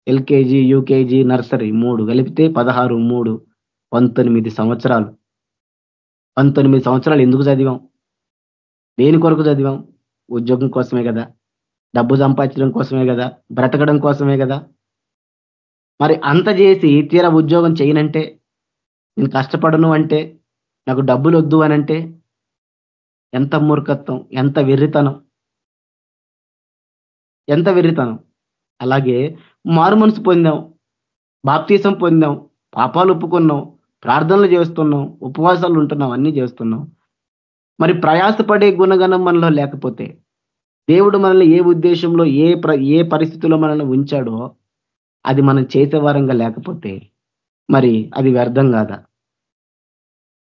ఎల్కేజీ యూకేజీ నర్సరీ మూడు కలిపితే పదహారు మూడు పంతొమ్మిది సంవత్సరాలు. పంతొమ్మిది సంవత్సరాలు ఎందుకు చదివాం? దేని కొరకు చదివాం? ఉద్యోగం కోసమే కదా? డబ్బు సంపాదించడం కోసమే కదా? బ్రతకడం కోసమే కదా? మరి అంత చేసి తీర ఉద్యోగం చేయనంటే నేను కష్టపడను అంటే నాకు డబ్బులు వద్దు అనంటే ఎంత మూర్ఖత్వం ఎంత వెర్రితనం. ఎంత వెర్రితనం. అలాగే మారు మనసు పొందాం బాప్తీసం పొందాం పాపాలు ఒప్పుకున్నాం ప్రార్థనలు చేస్తున్నాం ఉపవాసాలు ఉంటున్నాం అన్నీ చేస్తున్నాం. మరి ప్రయాసపడే గుణగణం మనలో లేకపోతే దేవుడు మనల్ని ఏ ఉద్దేశంలో ఏ ఏ పరిస్థితుల్లో మనల్ని ఉంచాడో అది మనం చేతవారంగా లేకపోతే మరి అది వ్యర్థం కాదా?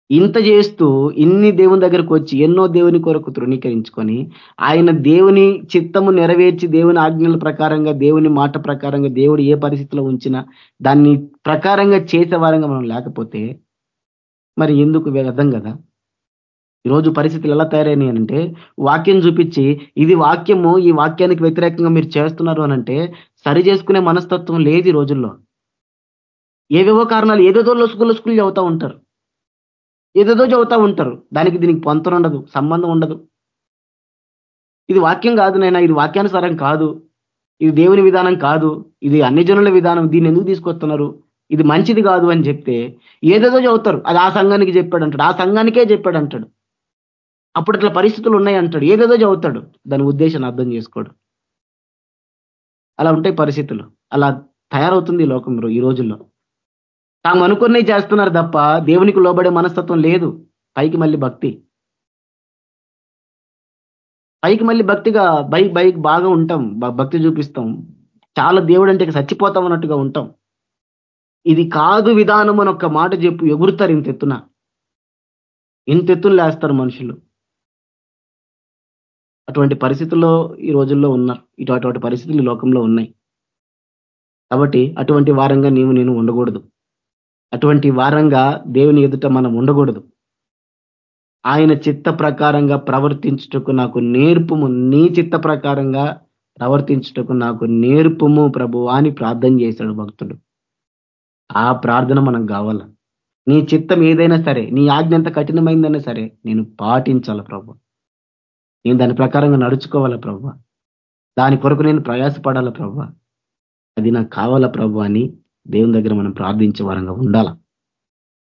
ఇంత చేస్తూ ఇన్ని దేవుని దగ్గరకు వచ్చి ఎన్నో దేవుని కొరకు తృణీకరించుకొని ఆయన దేవుని చిత్తము నెరవేర్చి దేవుని ఆజ్ఞల ప్రకారంగా దేవుని మాట ప్రకారంగా దేవుడు ఏ పరిస్థితిలో ఉంచినా దాన్ని ప్రకారంగా చేసేవారంగా మనం లేకపోతే మరి ఎందుకు వ్యర్థం కదా? ఈరోజు పరిస్థితులు ఎలా తయారైనాయి అంటే వాక్యం చూపించి ఇది వాక్యము ఈ వాక్యానికి వ్యతిరేకంగా మీరు చేస్తున్నారు అనంటే సరి చేసుకునే మనస్తత్వం లేదు ఈ రోజుల్లో. ఏవేవో కారణాలు ఏదేదో లొసుకు లొసుకులు చదువుతూ ఉంటారు. ఏదేదో చదువుతూ ఉంటారు. దానికి దీనికి పొంతన ఉండదు సంబంధం ఉండదు. ఇది వాక్యం కాదు నైనా ఇది వాక్యానుసారం కాదు. ఇది దేవుని విధానం కాదు. ఇది అన్ని జనుల విధానం. దీన్ని ఎందుకు తీసుకొస్తున్నారు? ఇది మంచిది కాదు అని చెప్తే ఏదేదో చదువుతారు. అది ఆ సంఘానికి చెప్పాడు అంటాడు ఆ సంఘానికే చెప్పాడు అంటాడు అప్పుడు అట్లా పరిస్థితులు ఉన్నాయి అంటాడు ఏదేదో చదువుతాడు. దాని ఉద్దేశాన్ని అర్థం చేసుకోడు. అలా ఉంటాయి పరిస్థితులు. అలా తయారవుతుంది లోకంలో లోకం ఈ రోజుల్లో. తాము అనుకున్నవి చేస్తున్నారు తప్ప దేవునికి లోబడే మనస్తత్వం లేదు. పైకి మళ్ళీ భక్తి. పైకి మళ్ళీ భక్తిగా బై బైక్ బాగా ఉంటాం. భక్తి చూపిస్తాం. చాలా దేవుడు అంటే చచ్చిపోతాం అన్నట్టుగా ఉంటాం. ఇది కాదు విధానం అని ఒక మాట చెప్పు ఎగురుతారు ఇంత ఎత్తున. ఇంత ఎత్తున లేస్తారు మనుషులు. అటువంటి పరిస్థితుల్లో ఈ రోజుల్లో ఉన్నారు. ఇటు అటువంటి పరిస్థితులు లోకంలో ఉన్నాయి. కాబట్టి అటువంటి వారంగా నీవు నేను ఉండకూడదు. అటువంటి వారంగా దేవుని ఎదుట మనం ఉండకూడదు. ఆయన చిత్త ప్రకారంగా ప్రవర్తించుటకు నాకు నేర్పుము. నీ చిత్త ప్రకారంగా ప్రవర్తించుటకు నాకు నేర్పుము ప్రభు అని ప్రార్థన చేశాడు భక్తుడు. ఆ ప్రార్థన మనకు కావాల? నీ చిత్తం ఏదైనా సరే నీ ఆజ్ఞ ఎంత కఠినమైందైనా సరే నేను పాటించాల ప్రభు. నేను దాని ప్రకారంగా నడుచుకోవాలా ప్రభు? దాని కొరకు నేను ప్రయాసపడాలా ప్రభు? అది నాకు కావాలా ప్రభు అని దేవుని దగ్గర మనం ప్రార్థించే వారంగా ఉండాల?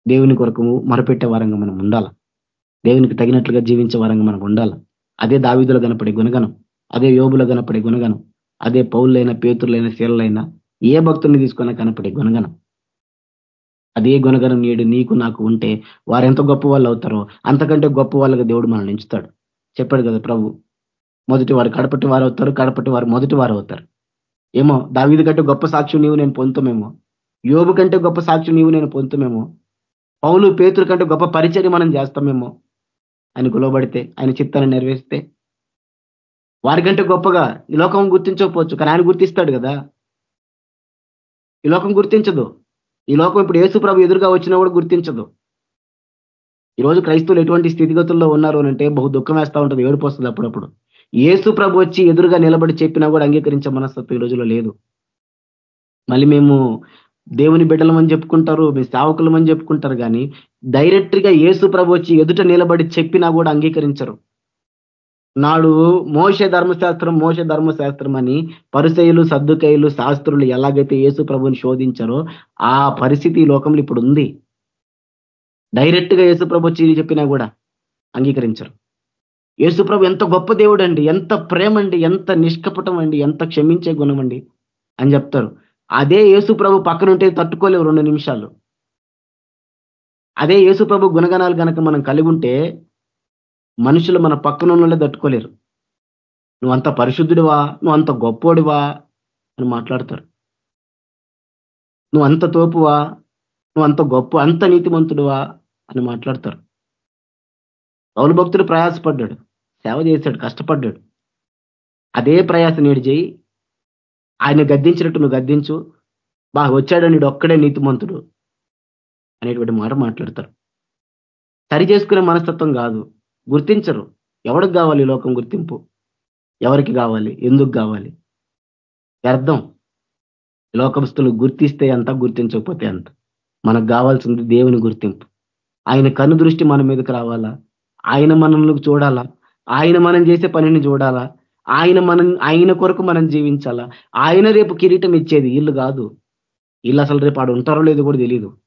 దేవుని కొరకు మరపెట్టే వారంగా మనం ఉండాల? దేవునికి తగినట్లుగా జీవించే వారంగా మనం ఉండాల? అదే దావిదులో కనపడే గుణగణం అదే యోగులో కనపడే గుణగణం అదే పౌళ్ళైనా పేతులైన శీలైనా ఏ భక్తుల్ని తీసుకున్నా కనపడే గుణగణం. అదే గుణగణం నేడు నీకు నాకు ఉంటే వారు ఎంత గొప్ప వాళ్ళు అవుతారో అంతకంటే గొప్ప వాళ్ళగా దేవుడు మనల్ని ఉంచుతాడు చెప్పాడు కదా ప్రభు. మొదటి వారు కడపటి వారు అవుతారు కడపటి వారు మొదటి వారు అవుతారు. ఏమో దావీది కంటే గొప్ప సాక్షి నీవు నేను పొందుతామేమో. యోబు కంటే గొప్ప సాక్షి నీవు నేను పొందుతామేమో. పౌలు పేతురు కంటే గొప్ప పరిచయం మనం చేస్తామేమో ఆయన గులబడితే ఆయన చిత్తాన్ని నెరవేరిస్తే. వారికంటే గొప్పగా ఈ లోకం గుర్తించకపోవచ్చు కానీ ఆయన గుర్తిస్తాడు కదా. ఈ లోకం గుర్తించదు. ఈ లోకం ఇప్పుడు యేసు ప్రభు ఎదురుగా వచ్చినా కూడా గుర్తించదు. ఈరోజు క్రైస్తవులు ఎటువంటి స్థితిగతుల్లో ఉన్నారు అంటే బహు దుఃఖం వేస్తూ ఉంటుంది ఏడుపు వస్తుంది అప్పుడప్పుడు. ఏసు ప్రభు వచ్చి ఎదురుగా నిలబడి చెప్పినా కూడా అంగీకరించే మనస్తత్వం ఈ రోజులో లేదు. మళ్ళీ మేము దేవుని బిడ్డలమని చెప్పుకుంటారు మీ సేవకులమని చెప్పుకుంటారు కానీ డైరెక్ట్గా ఏసు ప్రభు వచ్చి ఎదుట నిలబడి చెప్పినా కూడా అంగీకరించరు. నాడు మోస ధర్మశాస్త్రం మోస ధర్మశాస్త్రం అని పరిసయులు సర్దుకయులు శాస్త్రులు ఎలాగైతే యేసు ప్రభుని శోధించారో ఆ పరిస్థితి లోకంలో ఇప్పుడు ఉంది. డైరెక్ట్గా యేసుప్రభు వచ్చి చెప్పినా కూడా అంగీకరించరు. యేసుప్రభు ఎంత గొప్ప దేవుడు అండి ఎంత ప్రేమ అండి ఎంత నిష్కపటం అండి ఎంత క్షమించే గుణం అండి అని చెప్తారు. అదే యేసుప్రభు పక్కనుంటే తట్టుకోలేవు రెండు నిమిషాలు. అదే యేసుప్రభు గుణగణాలు కనుక మనం కలిగి ఉంటే మనుషులు మన పక్కన తట్టుకోలేరు. నువ్వు అంత పరిశుద్ధుడివా నువ్వు అంత గొప్పోడివా అని మాట్లాడతారు. నువ్వు అంత తోపువా నువ్వు అంత గొప్ప అంత నీతిమంతుడువా అని మాట్లాడతారు. పౌలు భక్తుడు ప్రయాసపడ్డాడు. సేవ చేశాడు కష్టపడ్డాడు. అదే ప్రయాస నేడు చేయి. ఆయన గద్దించినట్టు నువ్వు గద్దించు. బాగా వచ్చాడు నీడు ఒక్కడే నీతిమంతుడు అనేటువంటి మాట మాట్లాడతారు. సరి చేసుకునే మనస్తత్వం కాదు. గుర్తించరు. ఎవరికి కావాలి లోకం గుర్తింపు? ఎవరికి కావాలి? ఎందుకు కావాలి? వ్యర్థం. లోకస్తులు గుర్తిస్తే ఎంత గుర్తించకపోతే అంత మనకు కావాల్సింది దేవుని గుర్తింపు. ఆయన కను దృష్టి మన మీదకి రావాలా? ఆయన మనల్ని చూడాలా? ఆయన మనం చేసే పనిని చూడాలా? ఆయన మనం ఆయన కొరకు మనం జీవించాలా? ఆయన రేపు కిరీటం ఇచ్చేది ఇల్లు కాదు. ఇల్లు అసలు రేపు ఆడు ఉంటారో లేదో కూడా తెలియదు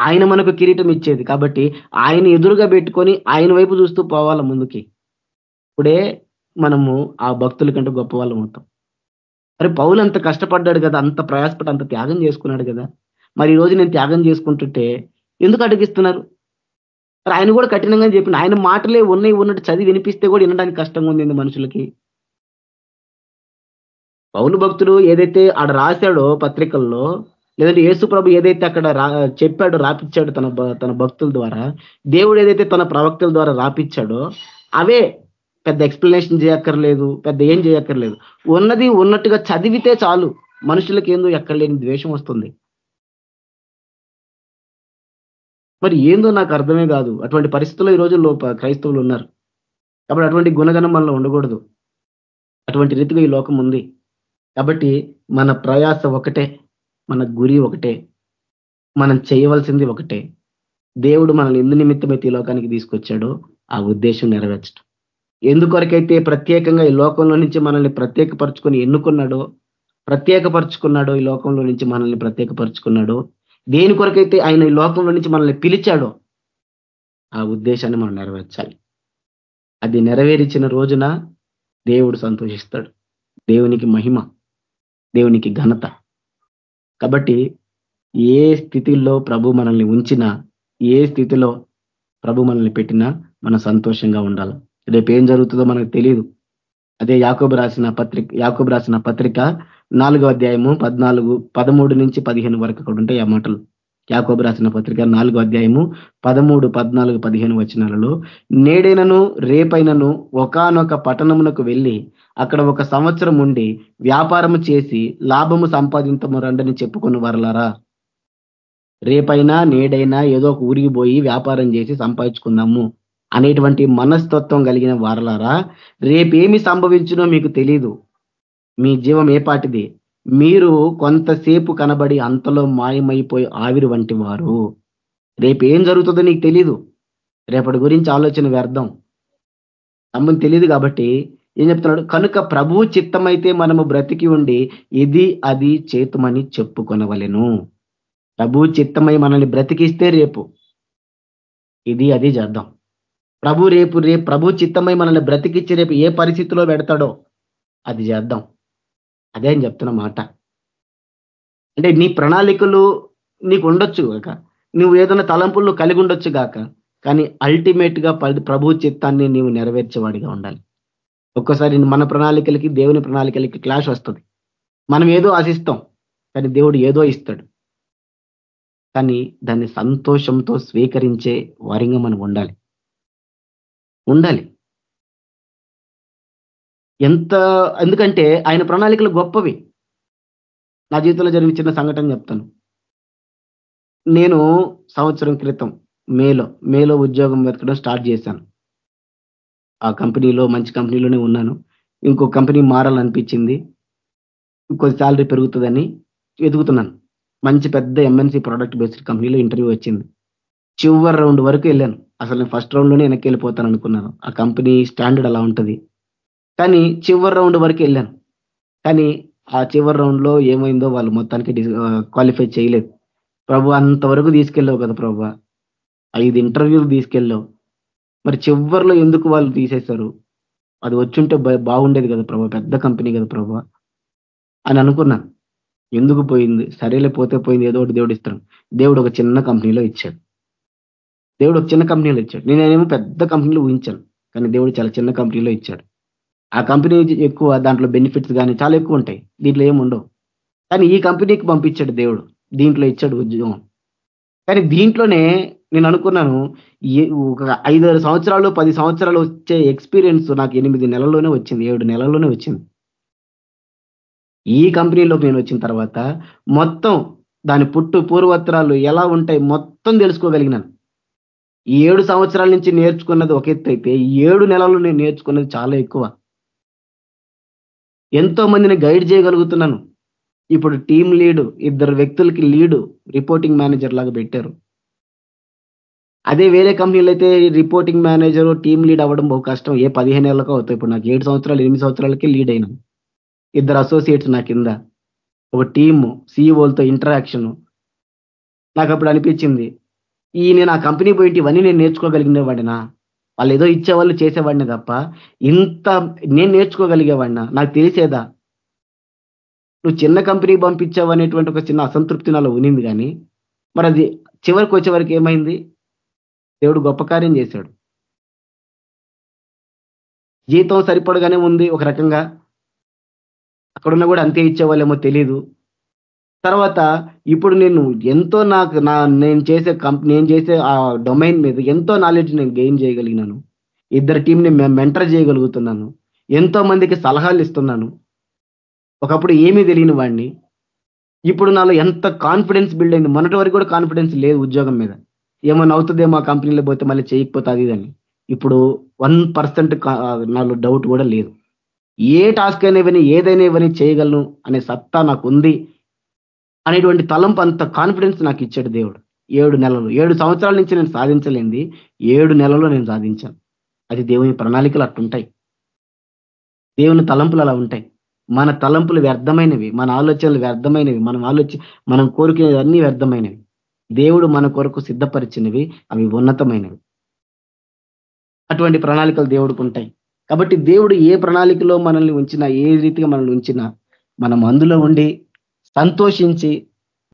ఆయన మనకు కిరీటం ఇచ్చేది కాబట్టి ఆయన ఎదురుగా పెట్టుకొని ఆయన వైపు చూస్తూ పోవాల ముందుకి. ఇప్పుడే మనము ఆ భక్తుల కంటే గొప్ప వాళ్ళం అవుతాం. మరి పౌలు అంత కష్టపడ్డాడు కదా అంత ప్రయాసపడి అంత త్యాగం చేసుకున్నాడు కదా. మరి ఈ రోజు నేను త్యాగం చేసుకుంటుంటే ఎందుకు అడ్డగిస్తున్నారు? మరి ఆయన కూడా కఠినంగా చెప్పిన ఆయన మాటలే ఉన్నాయి ఉన్నట్టు చదివి వినిపిస్తే కూడా వినడానికి కష్టంగా ఉంది మనుషులకి? పౌలు భక్తుడు ఏదైతే ఆడ రాశాడో పత్రికల్లో లేదంటే యేసు ప్రభు ఏదైతే అక్కడ చెప్పాడో రాపిచ్చాడో తన తన భక్తుల ద్వారా దేవుడు ఏదైతే తన ప్రవక్తల ద్వారా రాపిచ్చాడో అవే పెద్ద ఎక్స్ప్లెనేషన్ చేయక్కర్లేదు పెద్ద ఏం చేయక్కర్లేదు. ఉన్నది ఉన్నట్టుగా చదివితే చాలు. మనుషులకి ఏందో ఎక్కడ లేని ద్వేషం వస్తుంది. మరి ఏందో నాకు అర్థమే కాదు. అటువంటి పరిస్థితుల్లో ఈ రోజుల్లో క్రైస్తవులు ఉన్నారు. కాబట్టి అటువంటి గుణగణం మనలో ఉండకూడదు. అటువంటి రీతిగా ఈ లోకం ఉంది. కాబట్టి మన ప్రయాస ఒకటే మన గురి ఒకటే మనం చేయవలసింది ఒకటే. దేవుడు మనల్ని ఎందు నిమిత్తమైతే ఈ లోకానికి తీసుకొచ్చాడో ఆ ఉద్దేశం నెరవేర్చడం ఎందుకొరకైతే ప్రత్యేకంగా ఈ లోకంలో నుంచి మనల్ని ప్రత్యేకపరుచుకొని ఎన్నుకున్నాడో ప్రత్యేకపరుచుకున్నాడో ఈ లోకంలో నుంచి మనల్ని ప్రత్యేకపరుచుకున్నాడో దేని కొరకైతే ఆయన ఈ లోకంలో నుంచి మనల్ని పిలిచాడో ఆ ఉద్దేశాన్ని మనం నెరవేర్చాలి. అది నెరవేర్చిన రోజున దేవుడు సంతోషిస్తాడు. దేవునికి మహిమ దేవునికి ఘనత. కాబట్టి ఏ స్థితిలో ప్రభు మనల్ని ఉంచినా ఏ స్థితిలో ప్రభు మనల్ని పెట్టినా మనం సంతోషంగా ఉండాలి. రేపు ఏం జరుగుతుందో మనకు తెలియదు అదే యాకోబు రాసిన పత్రిక యాకోబు రాసిన పత్రిక నాలుగో అధ్యాయము పద్నాలుగు పదమూడు నుంచి పదిహేను వరకు కూడా ఉంటాయి ఆ మాటలు. యాకోబు రాసిన పత్రిక నాలుగో అధ్యాయము పదమూడు పద్నాలుగు పదిహేను వచనాలలో నేడైనను రేపైనను ఒకనొక పట్టణమునకు వెళ్ళి అక్కడ ఒక సంవత్సరం ఉండి వ్యాపారము చేసి లాభము సంపాదించము రండని చెప్పుకుని వరలారా. రేపైనా నేడైనా ఏదో ఒక ఊరికి పోయి వ్యాపారం చేసి సంపాదించుకుందాము అనేటువంటి మనస్తత్వం కలిగిన వారలారా రేపేమి సంభవించునో మీకు తెలీదు. మీ జీవం ఏ పాటిది? మీరు కొంతసేపు కనబడి అంతలో మాయమైపోయి ఆవిరి వంటి వారు. రేపు ఏం జరుగుతుందో నీకు తెలీదు. రేపటి గురించి ఆలోచన వ్యర్థం. తమ్ముని తెలియదు కాబట్టి ఏం చెప్తున్నాడు? కనుక ప్రభు చిత్తమైతే మనము బ్రతికి ఉండి ఇది అది చేతుమని చెప్పుకొనవలెను. ప్రభు చిత్తమై మనల్ని బ్రతికిస్తే రేపు ఇది అది చేద్దాం. ప్రభు రేపు రేపు ప్రభు చిత్తమై మనల్ని బ్రతికిచ్చి రేపు ఏ పరిస్థితిలో పెడతాడో అది చేద్దాం. అదే అని చెప్తున్న మాట. అంటే నీ ప్రణాళికలు నీకు ఉండొచ్చు కాక నువ్వు ఏదైనా తలంపులు కలిగి ఉండొచ్చు గాక. కానీ అల్టిమేట్గా ప్రభు చిత్తాన్ని నీవు నెరవేర్చేవాడిగా ఉండాలి. ఒక్కోసారి మన ప్రణాళికలకి దేవుని ప్రణాళికలకి క్లాష్ వస్తుంది. మనం ఏదో ఆశిస్తాం కానీ దేవుడు ఏదో ఇస్తాడు. కానీ దాన్ని సంతోషంతో స్వీకరించే వారిగా మనం ఉండాలి. ఉండాలి. ఎంత ఎందుకంటే ఆయన ప్రణాళికలు గొప్పవి. నా జీవితంలో జరిగిన చిన్న సంఘటన చెప్తాను. నేను సంవత్సరం క్రితం మేలో మేలో ఉద్యోగం వెతకడం స్టార్ట్ చేశాను. ఆ కంపెనీలో మంచి కంపెనీలోనే ఉన్నాను. ఇంకో కంపెనీ మారాలనిపించింది. ఇంకో శాలరీ పెరుగుతుందని వెతుకుతున్నాను. మంచి పెద్ద ఎంఎన్సీ ప్రోడక్ట్ బేస్డ్ కంపెనీలో ఇంటర్వ్యూ వచ్చింది. చివరి రౌండ్ వరకు వెళ్ళాను. అసలు నేను ఫస్ట్ రౌండ్లోనే వెనక్కి వెళ్ళిపోతాను అనుకున్నాను. ఆ కంపెనీ స్టాండర్డ్ అలా ఉంటుంది. కానీ చివరి రౌండ్ వరకు వెళ్ళాను. కానీ ఆ చివరి రౌండ్లో ఏమైందో వాళ్ళు మొత్తానికి క్వాలిఫై చేయలేదు. ప్రభు అంతవరకు తీసుకెళ్ళావు కదా ప్రభు. ఐదు ఇంటర్వ్యూలు తీసుకెళ్ళావు. మరి చివరిలో ఎందుకు వాళ్ళు తీసేశారు? అది వచ్చుంటే బాగుండేది కదా ప్రభు. పెద్ద కంపెనీ కదా ప్రభు అని అనుకున్నాను ఎందుకు పోయింది? సరేలే పోతే పోయింది. ఏదో ఒకటి దేవుడు ఇస్తాడు. దేవుడు ఒక చిన్న కంపెనీలో ఇచ్చాడు. దేవుడు ఒక చిన్న కంపెనీలో ఇచ్చాడు. నేనేమో పెద్ద కంపెనీలో ఊహించాను. కానీ దేవుడు చాలా చిన్న కంపెనీలో ఇచ్చాడు. ఆ కంపెనీ ఎక్కువ దాంట్లో బెనిఫిట్స్ కానీ చాలా ఎక్కువ ఉంటాయి. దీంట్లో ఏమి ఉండవు. కానీ ఈ కంపెనీకి పంపించాడు దేవుడు. దీంట్లో ఇచ్చాడు ఉద్యోగం. కానీ దీంట్లోనే నేను అనుకున్నాను ఒక ఐదారు సంవత్సరాలు పది సంవత్సరాలు వచ్చే ఎక్స్పీరియన్స్ నాకు ఎనిమిది నెలల్లోనే వచ్చింది ఏడు నెలల్లోనే వచ్చింది. ఈ కంపెనీలోకి నేను వచ్చిన తర్వాత మొత్తం దాని పుట్టు పూర్వత్రాలు ఎలా ఉంటాయి మొత్తం తెలుసుకోగలిగినాను. ఈ ఏడు సంవత్సరాల నుంచి నేర్చుకున్నది ఒక ఎత్తు అయితే ఏడు నెలలు నేను నేర్చుకున్నది చాలా ఎక్కువ. ఎంతో మందిని గైడ్ చేయగలుగుతున్నాను. ఇప్పుడు టీం లీడు ఇద్దరు వ్యక్తులకి లీడు రిపోర్టింగ్ మేనేజర్ లాగా పెట్టారు. అదే వేరే కంపెనీలు అయితే రిపోర్టింగ్ మేనేజర్ టీం లీడ్ అవ్వడం బహు కష్టం. ఏ పదిహేను ఏళ్ళకో అవుతాయి. ఇప్పుడు నాకు ఏడు సంవత్సరాలు ఎనిమిది సంవత్సరాలకి లీడ్ అయినా ఇద్దరు అసోసియేట్స్ నా కింద. ఒక టీము సీఈఓలతో ఇంటరాక్షన్. నాకు అప్పుడు అనిపించింది ఈ నేను ఆ కంపెనీ పోయి ఇవన్నీ నేను నేర్చుకోగలిగిన వాడినా వాళ్ళు ఏదో ఇచ్చేవాళ్ళు చేసేవాడిని తప్ప ఇంత నేను నేర్చుకోగలిగేవాడినా? నాకు తెలిసేదా? నువ్వు చిన్న కంపెనీ పంపించావు అనేటువంటి ఒక చిన్న అసంతృప్తి నాలో ఉనింది కానీ మరి అది చివరికి వచ్చే వరకు ఏమైంది? దేవుడు గొప్ప కార్యం చేశాడు. జీతం సరిపడగానే ఉంది ఒక రకంగా. అక్కడున్న కూడా అంతే ఇచ్చేవాళ్ళేమో తెలియదు తర్వాత ఇప్పుడు నేను ఎంతో నాకు నా నేను చేసే కంప్ నేను చేసే ఆ డొమైన్ మీద ఎంతో నాలెడ్జ్ నేను గెయిన్ చేయగలిగినాను. ఇద్దరు టీంని మెంటర్ చేయగలుగుతున్నాను. ఎంతో మందికి సలహాలు ఇస్తున్నాను. ఒకప్పుడు ఏమీ తెలియని వాడిని. ఇప్పుడు నాలో ఎంత కాన్ఫిడెన్స్ బిల్డ్ అయింది మొన్నటి వరకు కూడా కాన్ఫిడెన్స్ లేదు ఉద్యోగం మీద. ఏమైనా అవుతుందేమో ఆ కంపెనీలో పోతే మళ్ళీ చేయకపోతే అది ఇదని ఇప్పుడు వన్ పర్సెంట్ నాలో డౌట్ కూడా లేదు. ఏ టాస్క్ అయినా ఇవన్నీ ఏదైనా ఇవన్నీ చేయగలను అనే సత్తా నాకు ఉంది. అనేటువంటి తలంపు అంత కాన్ఫిడెన్స్ నాకు ఇచ్చాడు దేవుడు. ఏడు నెలలు ఏడు సంవత్సరాల నుంచి నేను సాధించలేంది ఏడు నెలలో నేను సాధించాను. అది దేవుని ప్రణాళికలు అట్టుంటాయి దేవుని తలంపులు అలా ఉంటాయి. మన తలంపులు వ్యర్థమైనవి మన ఆలోచనలు వ్యర్థమైనవి మనం ఆలోచి మనం కోరుకునేవన్నీ వ్యర్థమైనవి. దేవుడు మన కొరకు సిద్ధపరిచినవి అవి ఉన్నతమైనవి. అటువంటి ప్రణాళికలు దేవుడికి ఉంటాయి. కాబట్టి దేవుడు ఏ ప్రణాళికలో మనల్ని ఉంచినా ఏ రీతిగా మనల్ని ఉంచినా మనం అందులో ఉండి సంతోషించి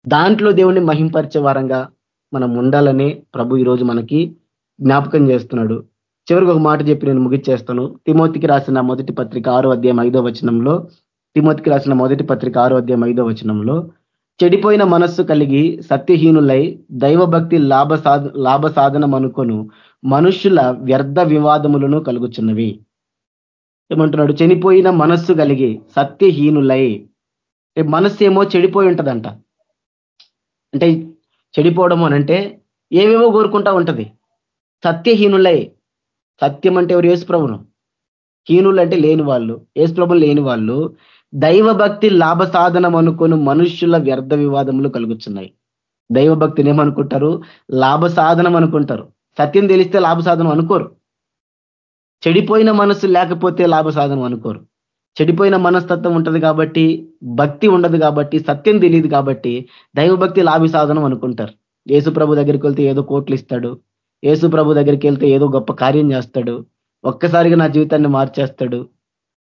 దాంట్లో దేవుణ్ణి మహింపరిచే వారంగా మనం ఉండాలని ప్రభు ఈరోజు మనకి జ్ఞాపకం చేస్తున్నాడు. చివరికి ఒక మాట చెప్పి నేను ముగిచ్చేస్తాను. తిమోతికి రాసిన మొదటి పత్రిక ఆరో అధ్యాయం ఐదో వచనంలో తిమోతికి రాసిన మొదటి పత్రిక ఆరో అధ్యాయం ఐదో వచనంలో చెడిపోయిన మనస్సు కలిగి సత్యహీనులై దైవభక్తి లాభ సాధ లాభ సాధనం అనుకొను మనుషుల వ్యర్థ వివాదములను కలుగుచున్నవి. ఏమంటున్నాడు? చనిపోయిన మనస్సు కలిగి సత్యహీనులై మనస్సు ఏమో చెడిపోయి ఉంటుందంట. అంటే చెడిపోవడం అనంటే ఏవేవో కోరుకుంటా ఉంటది. సత్యహీనులై సత్యం అంటే ఎవరు? యేసుప్రభును హీనులు అంటే లేని వాళ్ళు యేసుప్రభులు లేని వాళ్ళు దైవభక్తి లాభ సాధనం అనుకుని మనుష్యుల వ్యర్థ వివాదములు కలుగుతున్నాయి దైవభక్తిని ఏమనుకుంటారు? లాభ సాధనం అనుకుంటారు. సత్యం తెలిస్తే లాభ సాధనం అనుకోరు. చెడిపోయిన మనసు లేకపోతే లాభ సాధనం అనుకోరు. చెడిపోయిన మనస్తత్వం ఉంటుంది కాబట్టి భక్తి ఉండదు కాబట్టి సత్యం తెలియదు కాబట్టి దైవభక్తి లాభి సాధనం అనుకుంటారు. యేసు ప్రభు దగ్గరికి వెళ్తే ఏదో కోట్లు ఇస్తాడు యేసు ప్రభు దగ్గరికి వెళ్తే ఏదో గొప్ప కార్యం చేస్తాడు. ఒక్కసారిగా నా జీవితాన్ని మార్చేస్తాడు.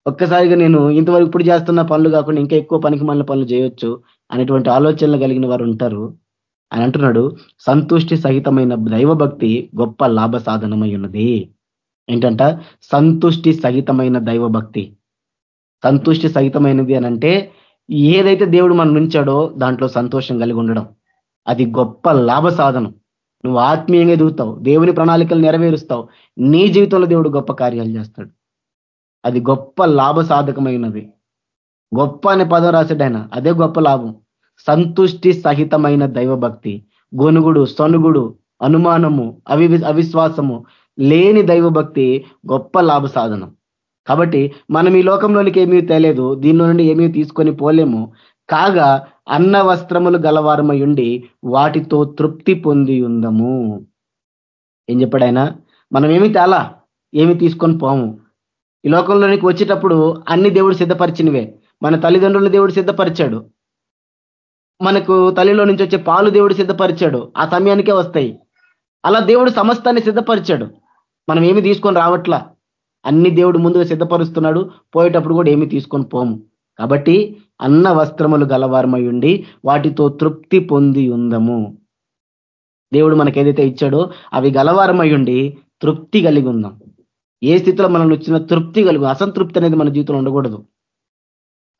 ఒక్కసారిగా నేను ఇంతవరకు ఇప్పుడు చేస్తున్న పనులు కాకుండా ఇంకా ఎక్కువ పనికి మళ్ళీ పనులు చేయొచ్చు అనేటువంటి ఆలోచనలు కలిగిన వారు ఉంటారు. అని అంటున్నాడు సంతుష్టి సహితమైన దైవభక్తి గొప్ప లాభ సాధనమై ఉన్నది. ఏంటంట? సంతుష్టి సహితమైన దైవభక్తి. సంతుష్టి సహితమైనది అని అంటే ఏదైతే దేవుడు మనం ఉంచాడో దాంట్లో సంతోషం కలిగి ఉండడం. అది గొప్ప లాభ సాధనం. నువ్వు ఆత్మీయంగా ఎదుగుతావు దేవుని ప్రణాళికలు నెరవేరుస్తావు నీ జీవితంలో దేవుడు గొప్ప కార్యాలు చేస్తాడు. అది గొప్ప లాభ సాధకమైనది. గొప్ప అనే పదం రాసాడు అదే గొప్ప లాభం. సంతుష్టి సహితమైన దైవభక్తి గొనుగుడు సనుగుడు అనుమానము అవి అవిశ్వాసము లేని దైవభక్తి గొప్ప లాభ సాధనం. కాబట్టి మనం ఈ లోకంలోనికి ఏమీ తెలియదు దీనిలో నుండి ఏమీ తీసుకొని పోలేము. కాగా అన్న వస్త్రములు గలవారమై ఉండి వాటితో తృప్తి పొంది ఉందము. ఏం చెప్పాడైనా మనం ఏమి తేలా ఏమి తీసుకొని పోము. ఈ లోకంలోనికి వచ్చేటప్పుడు అన్ని దేవుడు సిద్ధపరిచినవే. మన తల్లిదండ్రులు దేవుడు సిద్ధపరిచాడు. మనకు తల్లిలో నుంచి వచ్చే పాలు దేవుడు సిద్ధపరిచాడు. ఆ సమయానికే వస్తాయి. అలా దేవుడు సమస్తాన్ని సిద్ధపరిచాడు. మనం ఏమి తీసుకొని రావట్లా. అన్ని దేవుడు ముందుగా సిద్ధపరుస్తున్నాడు. పోయేటప్పుడు కూడా ఏమి తీసుకొని పోము కాబట్టి అన్న వస్త్రములు గలవారమై ఉండి వాటితో తృప్తి పొంది ఉందము. దేవుడు మనకి ఏదైతే ఇచ్చాడో అవి గలవారమై ఉండి తృప్తి కలిగి ఉందాం. ఏ స్థితిలో మనం వచ్చిన తృప్తి కలిగి. అసంతృప్తి అనేది మన జీవితంలో ఉండకూడదు.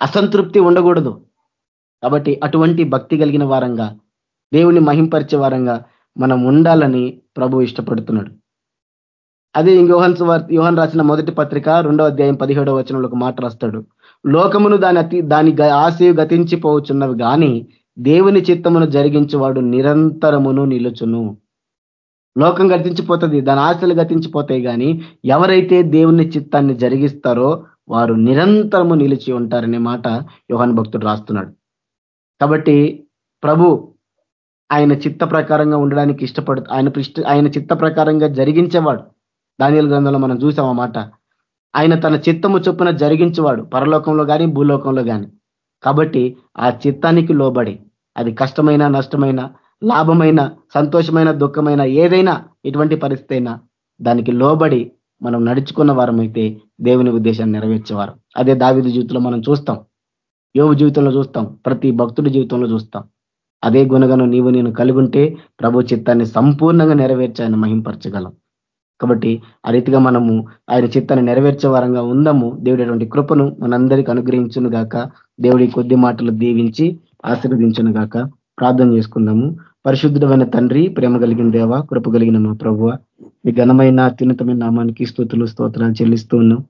అసంతృప్తి ఉండకూడదు. కాబట్టి అటువంటి భక్తి కలిగిన వారంగా దేవుని మహింపరిచే వారంగా మనం ఉండాలని ప్రభు ఇష్టపడుతున్నాడు. అదే యోహన్ యోహన్ రాసిన మొదటి పత్రిక రెండో అధ్యాయం పదిహేడవ వచనంలో ఒక మాట రాస్తాడు. లోకమును దాని అతి దాని ఆశయు గతించిపోవచ్చున్నవి కానీ దేవుని చిత్తమును జరిగించేవాడు నిరంతరమును నిలుచును. లోకం గతించిపోతుంది దాని ఆశలు గతించిపోతాయి కానీ ఎవరైతే దేవుని చిత్తాన్ని జరిగిస్తారో వారు నిరంతరము నిలిచి ఉంటారనే మాట యోహన్ భక్తుడు రాస్తున్నాడు. కాబట్టి ప్రభు ఆయన చిత్త ప్రకారంగా ఉండడానికి ఇష్టపడు ఆయన ఆయన చిత్త ప్రకారంగా జరిగించేవాడు. దానియల గ్రంథంలో మనం చూసాం ఆయన తన చిత్తము చొప్పున జరిగించేవాడు పరలోకంలో కానీ భూలోకంలో కానీ కాబట్టి ఆ చిత్తానికి లోబడి అది కష్టమైన నష్టమైన లాభమైన సంతోషమైన దుఃఖమైన ఏదైనా ఎటువంటి పరిస్థితి అయినా దానికి లోబడి మనం నడుచుకున్న వారమైతే దేవుని ఉద్దేశాన్ని నెరవేర్చేవారు. అదే దావిది జీవితంలో మనం చూస్తాం. యోగు జీవితంలో చూస్తాం. ప్రతి భక్తుడి జీవితంలో చూస్తాం. అదే గుణగను నీవు నేను కలిగుంటే ప్రభు చిత్తాన్ని సంపూర్ణంగా నెరవేర్చాయని మహింపరచగలం. కాబట్టి ఆ రీతిగా మనము ఆయన చిత్తాన్ని నెరవేర్చే వారంగా ఉందాము. దేవుడటువంటి కృపను మనందరికీ అనుగ్రహించును గాక. దేవుడి కొద్ది మాటలు దీవించి ఆశీర్వదించును గాక ప్రార్థన చేసుకుందాము. పరిశుద్ధమైన తండ్రి ప్రేమ కలిగిన దేవ కృప కలిగిన మా ప్రభువ మీ ఘనమైన అత్యున్నతమైన నామానికి స్థుతులు స్తోత్రాలు చెల్లిస్తూ ఉన్నాం.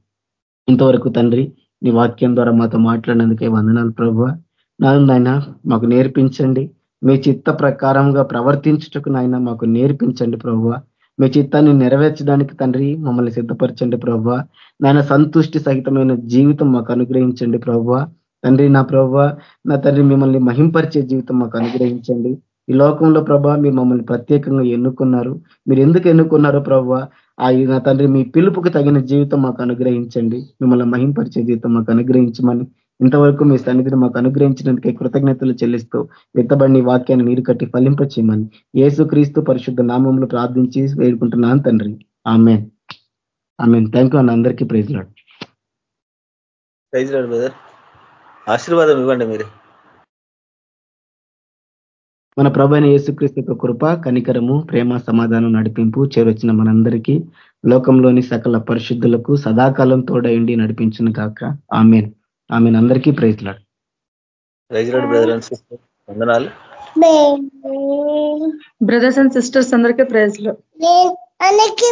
ఇంతవరకు తండ్రి నీ వాక్యం ద్వారా మాతో మాట్లాడినందుకే వందనాలు ప్రభువ. నాయన మాకు నేర్పించండి. మీ చిత్త ప్రకారంగా ప్రవర్తించుటకు నాయన మాకు నేర్పించండి ప్రభువ. మీ చిత్తాన్ని నెరవేర్చడానికి తండ్రి మమ్మల్ని సిద్ధపరచండి ప్రభు నాయన సంతుష్టి సహితమైన జీవితం మాకు అనుగ్రహించండి ప్రభు తండ్రి నా ప్రభు నా తండ్రి మిమ్మల్ని మహింపరిచే జీవితం మాకు అనుగ్రహించండి. ఈ లోకంలో ప్రభా మీరు మమ్మల్ని ప్రత్యేకంగా ఎన్నుకున్నారు. మీరు ఎందుకు ఎన్నుకున్నారో ప్రభా ఆ నా తండ్రి మీ పిలుపుకు తగిన జీవితం మాకు అనుగ్రహించండి. మిమ్మల్ని మహింపరిచే జీవితం మాకు అనుగ్రహించమని ఇంతవరకు మీ సన్నిధిని మాకు అనుగ్రహించినందుకే కృతజ్ఞతలు చెల్లిస్తూ విత్తబడిని వాక్యాన్ని నీరు కట్టి ఫలింపచేయమని ఏసు క్రీస్తు పరిశుద్ధ నామంలో ప్రార్థించి వేడుకుంటున్నాను తండ్రి. ఆమె ఆమె థ్యాంక్ యూ అన్న అందరికీ praise Lord praise Lord brother ఆశీర్వాదం ఇవ్వండి మీరు. మన ప్రభు అయిన యేసుక్రీస్తు కృప కనికరము ప్రేమ సమాధానం నడిపింపు చేరొచ్చిన మనందరికీ లోకంలోని సకల పరిశుద్ధులకు సదాకాలం తోడయండి నడిపించిన కాక ఆమెన్. ఆమె అందరికీ praise Lord. Praise Lord brother and sister. వందనాలు. బ్రదర్స్ అండ్ సిస్టర్స్ అందరికీ ప్రైజ్లో అందరికీ